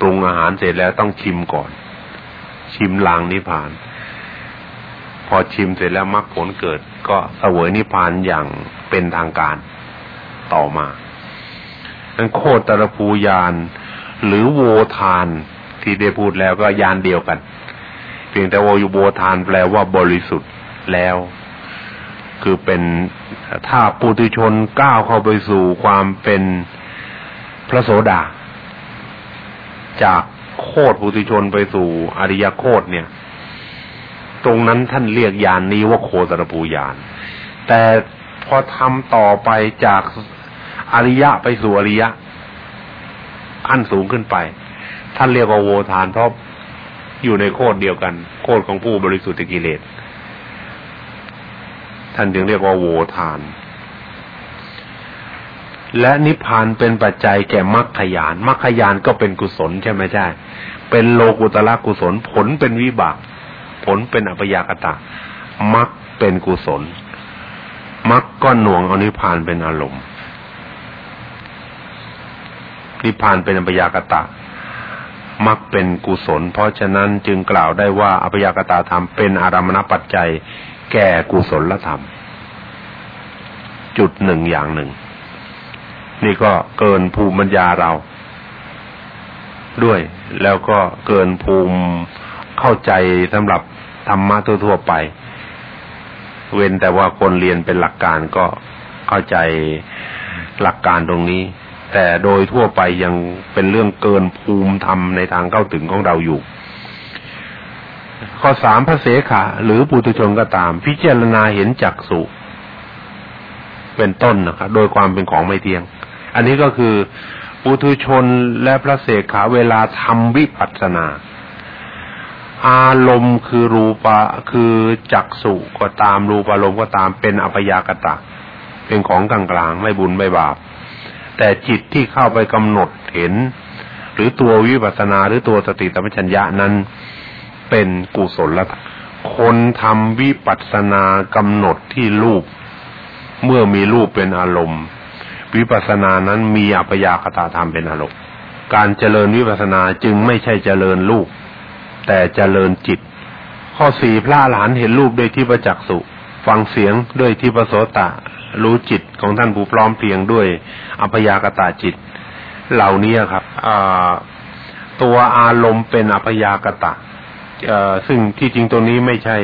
ปรุงอาหารเสร็จแล้วต้องชิมก่อน ชิมลางนิพาน พอชิมเสร็จแล้วมรรคผลเกิด ก็เสวยนิพานอย่างเป็นทางการต่อมานั้นโคตรภูยานหรือโวทานที่ได้พูดแล้วก็ยานเดียวกัน พียงแต่โวอยู่โวทานแปลว่าบริสุทธิ์แล้ว คือเป็นถ้าปุถุชนก้าวเข้าไปสู่ความเป็นพระโสดา จากโคตรปุถุชนไปสู่อริยโคตเนี่ย ตรงนั้นท่านเรียกยานนี้ว่าโคตรภูยาน แต่พอทำต่อไปจากอริยะไปสู่อริยะขั้นสูงขึ้นไป ท่านเรียกว่าโวทานเพราะ อยู่ในโคดเดียวกัน โคดของผู้บริสุทธิ์กิเลส ท่านจึงเรียกว่าโวทาน และนิพพานเป็นปัจจัยแก่มรรคยานมรรคยานก็เป็นกุศลใช่ไหมใช่ เป็นโลกุตละกุศล ผลเป็นวิบาก ผลเป็นอัปยากตะมรรคเป็นกุศลมรรคก็หน่วงเอานิพพานเป็นอารมณ์นิพพานเป็นอัปยากตะ มักเป็นกุศล เพราะฉะนั้นจึงกล่าวได้ว่าอัปยากตาธรรมเป็นอารมณปัจจัย แก่กุศลธรรม จุดหนึ่งอย่างหนึ่ง นี่ก็เกินภูมิปัญญาเรา ด้วย แล้วก็เกินภูมิเข้าใจสำหรับธรรมะทั่วๆไป เว้นแต่ว่าคนเรียนเป็นหลักการก็เข้าใจหลักการตรงนี้ แต่โดยทั่วไปยังเป็นเรื่องเกินภูมิธรรมในทางเข้าถึงของเราอยู่ ข้อสามพระเสขะหรือปุถุชนก็ตาม พิจารณาเห็นจักสุเป็นต้นนะครับโดยความเป็นของไม่เที่ยง อันนี้ก็คือปุถุชนและพระเสขาเวลาทำวิปัสสนา อารมณ์คือรูปะคือจักสุก็ตามรูปารมณ์ก็ตามเป็นอัปยากตะ เป็นของกลางๆไม่บุญไม่บาป แต่จิตที่เข้าไปกำหนดเห็น หรือตัววิปัสสนาหรือตัวสติสัมปชัญญะนั้น เป็นกุศลละคนทำวิปัสสนากำหนดที่รูป เมื่อมีรูปเป็นอารมณ์ วิปัสสนานั้นมีอัปยาคตาธรรมเป็นอารมณ์การเจริญวิปัสสนาจึงไม่ใช่เจริญรูป แต่เจริญจิต ข้อสี่พระหลานเห็นรูปด้วยที่ประจักษุฟังเสียงด้วยที่ประโสตะ รู้จิตของท่านผู้พร้อมเพียงด้วยอัพยากตาจิต เหล่านี้ครับตัวอารมณ์เป็นอัพยากตะซึ่งที่จริงตัวนี้ไม่ใช่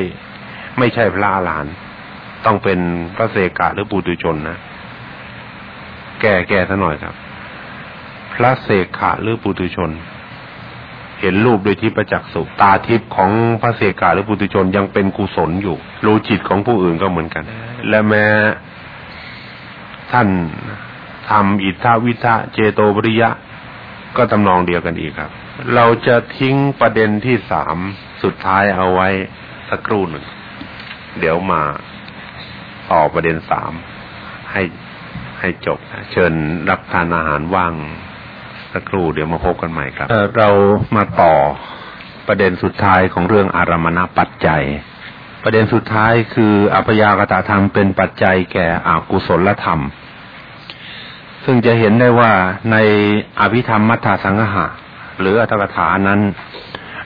ไม่ใช่พระอรหันต์ต้องเป็นพระเสกะหรือปุถุชนนะ แก่แก่ซะหน่อยครับ พระเสกขะหรือปุถุชน เห็นรูปโดยที่ประจักษ์สุตาทิพย์ของพระเสกาหรือปุถุชนยังเป็นกุศลอยู่ รู้จิตของผู้อื่นก็เหมือนกัน และแม้ ท่านทำอิทธาวิทะเจโตปริยะ ก็ตำนองเดียวกันอีกครับ เราจะทิ้งประเด็นที่สามสุดท้ายเอาไว้สักครู่หนึ่ง เดี๋ยวมาต่อประเด็นสามให้ให้จบ เชิญรับทานอาหารว่างสักครู่เดี๋ยวมาพบกันใหม่ครับเเรามาต่อประเด็นสุดท้ายของเรื่องอารมณปัจจัย ประเด็นสุดท้ายคืออัพยากตาธรรมเป็นปัจจัยแก่อกุศลธรรม ซึ่งจะเห็นได้ว่าในอภิธรรมมัทธสังหะ หรืออัตถกถานั้น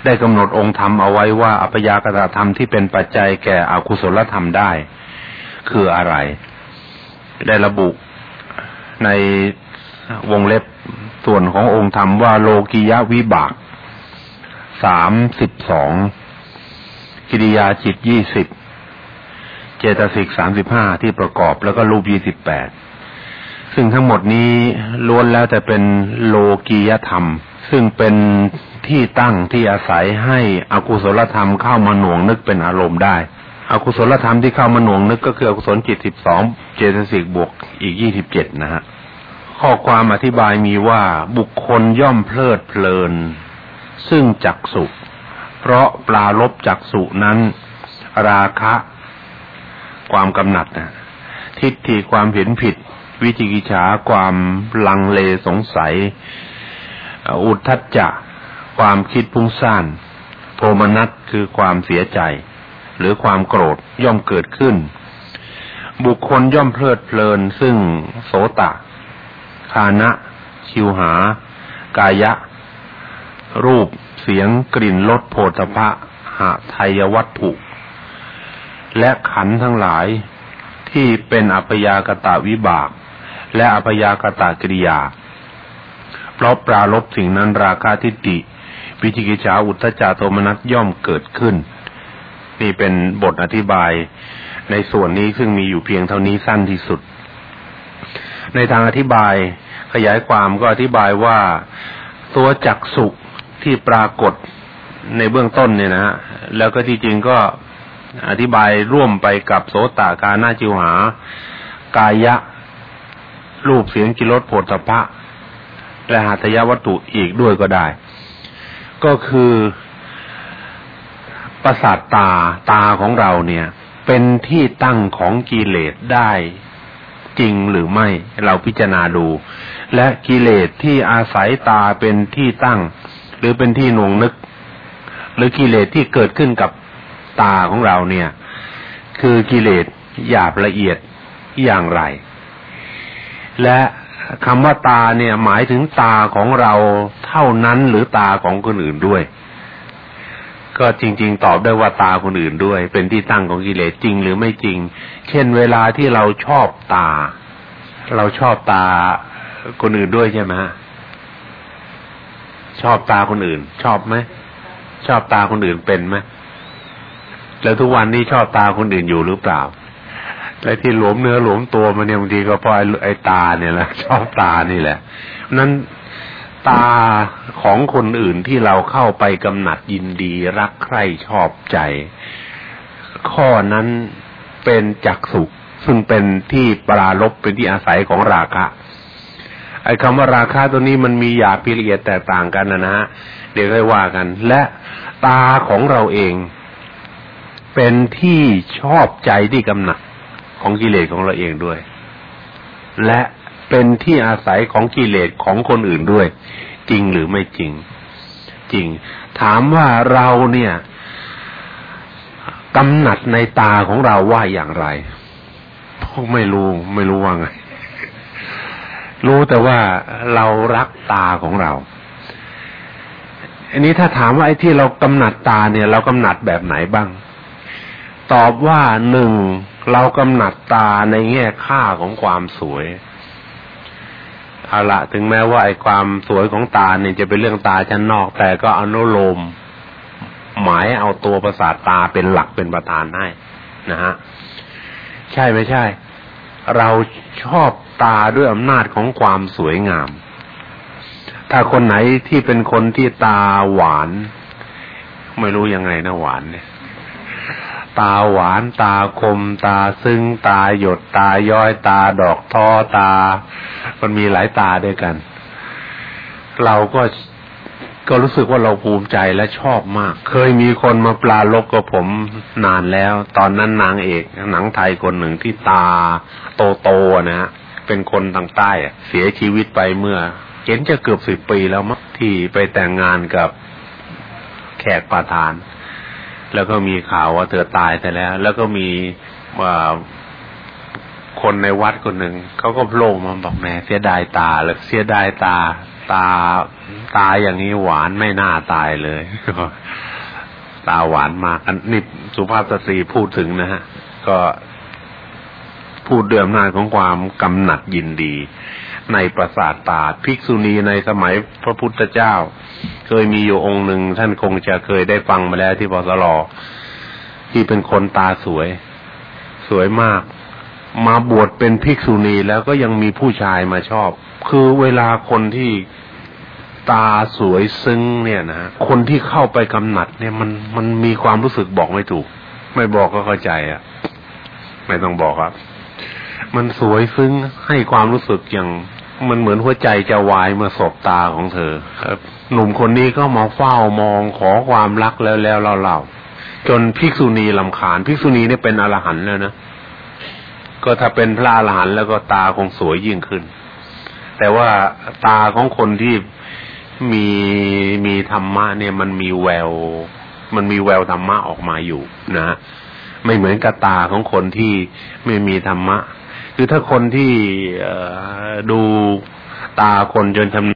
ได้กำหนดองค์ธรรมเอาไว้ว่าอัปยากตธรรมที่เป็นปัจจัยแก่อกุศลธรรมได้ คืออะไร ได้ระบุในวงเล็บส่วนขององค์ธรรมว่าโลกิยวิบากสามสิบสองกิริยาจิตยี่สิบเจตสิกสามสิบห้าที่ประกอบแล้วก็รูปยี่สิบแปด ซึ่งทั้งหมดนี้ล้วนแล้วแต่เป็นโลกียธรรม ซึ่งเป็นที่ตั้งที่อาศัยให้อกุศลธรรมเข้ามาหน่วงนึกเป็นอารมณ์ได้อกุศลธรรมที่เข้ามาหน่วงนึกก็คืออกุศลจิตสิบสองเจตสิกบวกอีกยี่สิบเจ็ดนะฮะข้อความอธิบายมีว่าบุคคลย่อมเพลิดเพลิน ซึ่งจักสุเพราะปลาลบจักสุนั้น ราคะ ความกำหนัดนะทิฏฐิความเห็นผิด วิจิกิจฉาความลังเลสงสัย อุทธัจจะความคิดพุ่งซ่านโทมนัสคือความเสียใจ หรือความโกรธย่อมเกิดขึ้น บุคคลย่อมเพลิดเพลินซึ่งโสตะคานะชิวหา กายะ รูปเสียงกลิ่นรสโผฏฐะหะไทยวัตถุ และขันทั้งหลายที่เป็นอัพยากตะวิบาก และอัพยากตะกิริยา เพราะปรารบสิ่งนั้นราคาทิฏฐิวิจิกิจฉาอุตจาโทมนัสย่อมเกิดขึ้น นี่เป็นบทอธิบายในส่วนนี้ซึ่งมีอยู่เพียงเท่านี้สั้นที่สุด ในทางอธิบายขยายความก็อธิบายว่าตัวจักสุที่ปรากฏในเบื้องต้นเนี่ยนะฮะแล้วก็ที่จริงก็อธิบายร่วมไปกับโสตากานาจิวหากายะ รูปเสียงกิรสโผฏฐะและหัตยวัตถุอีกด้วยก็ได้ ก็คือประสาทตาตาของเราเนี่ย เป็นที่ตั้งของกิเลสได้จริงหรือไม่เราพิจารณาดู และกิเลสที่อาศัยตาเป็นที่ตั้ง หรือเป็นที่หน่วงนึก หรือกิเลสที่เกิดขึ้นกับตาของเราเนี่ย คือกิเลสหยาบละเอียดอย่างไร และคำว่าตาเนี่ยหมายถึงตาของเราเท่านั้นหรือตาของคนอื่นด้วย ก็จริง ๆ ตอบได้ว่าตาคนอื่นด้วย เป็นที่ตั้งของกิเลสจริงหรือไม่จริง เช่นเวลาที่เราชอบตา เราชอบตาคนอื่นด้วยใช่ไหมชอบตาคนอื่น ชอบไหมชอบตาคนอื่นเป็นไหมแล้วทุกวันนี้ชอบตาคนอื่นอยู่หรือเปล่า และที่หลวมเนื้อหลวมตัวมันเนี่ยบางทีก็เพราะไอ้ตาเนี่ยแหละชอบตานี่แหละนั้นตาของคนอื่นที่เราเข้าไปกำหนัดยินดีรักใคร่ชอบใจ ข้อนั้นเป็นจักสุซึ่งเป็นที่ปราลบเป็นที่อาศัยของราคะไอ้คำว่าราคะตัวนี้มันมีหยาบละเอียดแตกต่างกันนะฮะเดี๋ยวค่อยว่ากัน และตาของเราเอง เป็นที่ชอบใจที่กำหนัด ของกิเลสของเราเองด้วย และเป็นที่อาศัยของกิเลสของคนอื่นด้วย จริงหรือไม่จริง จริง ถามว่าเราเนี่ยกำหนัดในตาของเราว่าอย่างไรพวกไม่รู้ไม่รู้ว่าไง รู้แต่ว่าเรารักตาของเรา อันนี้ถ้าถามว่าไอ้ที่เรากำหนัดตาเนี่ย เรากำหนัดแบบไหนบ้าง ตอบว่าหนึ่ง เรากำหนัดตาในแง่ค่าของความสวยเอาละถึงแม้ว่าไอ้ความสวยของตาเนี่ยจะเป็นเรื่องตาชั้นนอก แต่ก็อนุโลม หมายเอาตัวประสาทตาเป็นหลักเป็นประธานให้นะฮะใช่ไม่ใช่ เราชอบตาด้วยอำนาจของความสวยงาม ถ้าคนไหนที่เป็นคนที่ตาหวาน ไม่รู้ยังไงนะหวานเนี่ย ตาหวานตาคม ตาซึ้งตาหยดตาย้อยตาดอกท้อตา มันมีหลายตาด้วยกัน เราก็ก็รู้สึกว่าเราภูมิใจและชอบมาก เคยมีคนมาปลาลบกับผมนานแล้ว ตอนนั้นนางเอก หนังไทยคนหนึ่งที่ตาโตโตนะฮะเป็นคนทางใต้เสียชีวิตไปเมื่อเห็นจะเกือบสิบปีแล้วมั้งที่ไปแต่งงานกับแขกประธาน แล้วก็มีข่าวว่าเธอตายไปแล้ว แล้วก็มีคนในวัดคนหนึ่งเขาก็โผล่มาบอกแม่เสียดายตาเลยเสียดายตา ตาตาอย่างนี้หวานไม่น่าตายเลยตาหวานมากอันนี้สุภาพสตรีพูดถึงนะฮะ ก็พูดเดือมนาจของความกำหนัดยินดี ในประสาทตาภิกษุณีในสมัยพระพุทธเจ้า เคยมีอยู่องค์หนึ่งท่านคงจะเคยได้ฟังมาแล้วที่พสลอที่เป็นคนตาสวย สวยมาก มาบวชเป็นภิกษุณีแล้วก็ยังมีผู้ชายมาชอบ คือเวลาคนที่ตาสวยซึ้งเนี่ยนะคนที่เข้าไปกำหนัด เนี่ยมันมันมีความรู้สึกบอกไม่ถูก ไม่บอกก็เข้าใจอะ ไม่ต้องบอกครับ มันสวยซึ้งให้ความรู้สึกอย่าง มันเหมือนหัวใจจะวายเมื่อสบตาของเธอ ครับ หนุ่มคนนี้ก็มาเฝ้ามองขอความรักแล้วแล้วเล่าๆจนภิกษุณีลำคาญภิกษุณีนี่เป็นอรหันต์แล้วนะก็ถ้าเป็นพระอรหันต์แล้วก็ตาคงสวยยิ่งขึ้น แต่ว่าตาของคนที่มีมีธรรมะเนี่ยมันมีแวว มันมีแววธรรมะออกมาอยู่นะไม่เหมือนกับตาของคนที่ไม่มีธรรมะ คือถ้าคนที่ดูตาคนจนชำ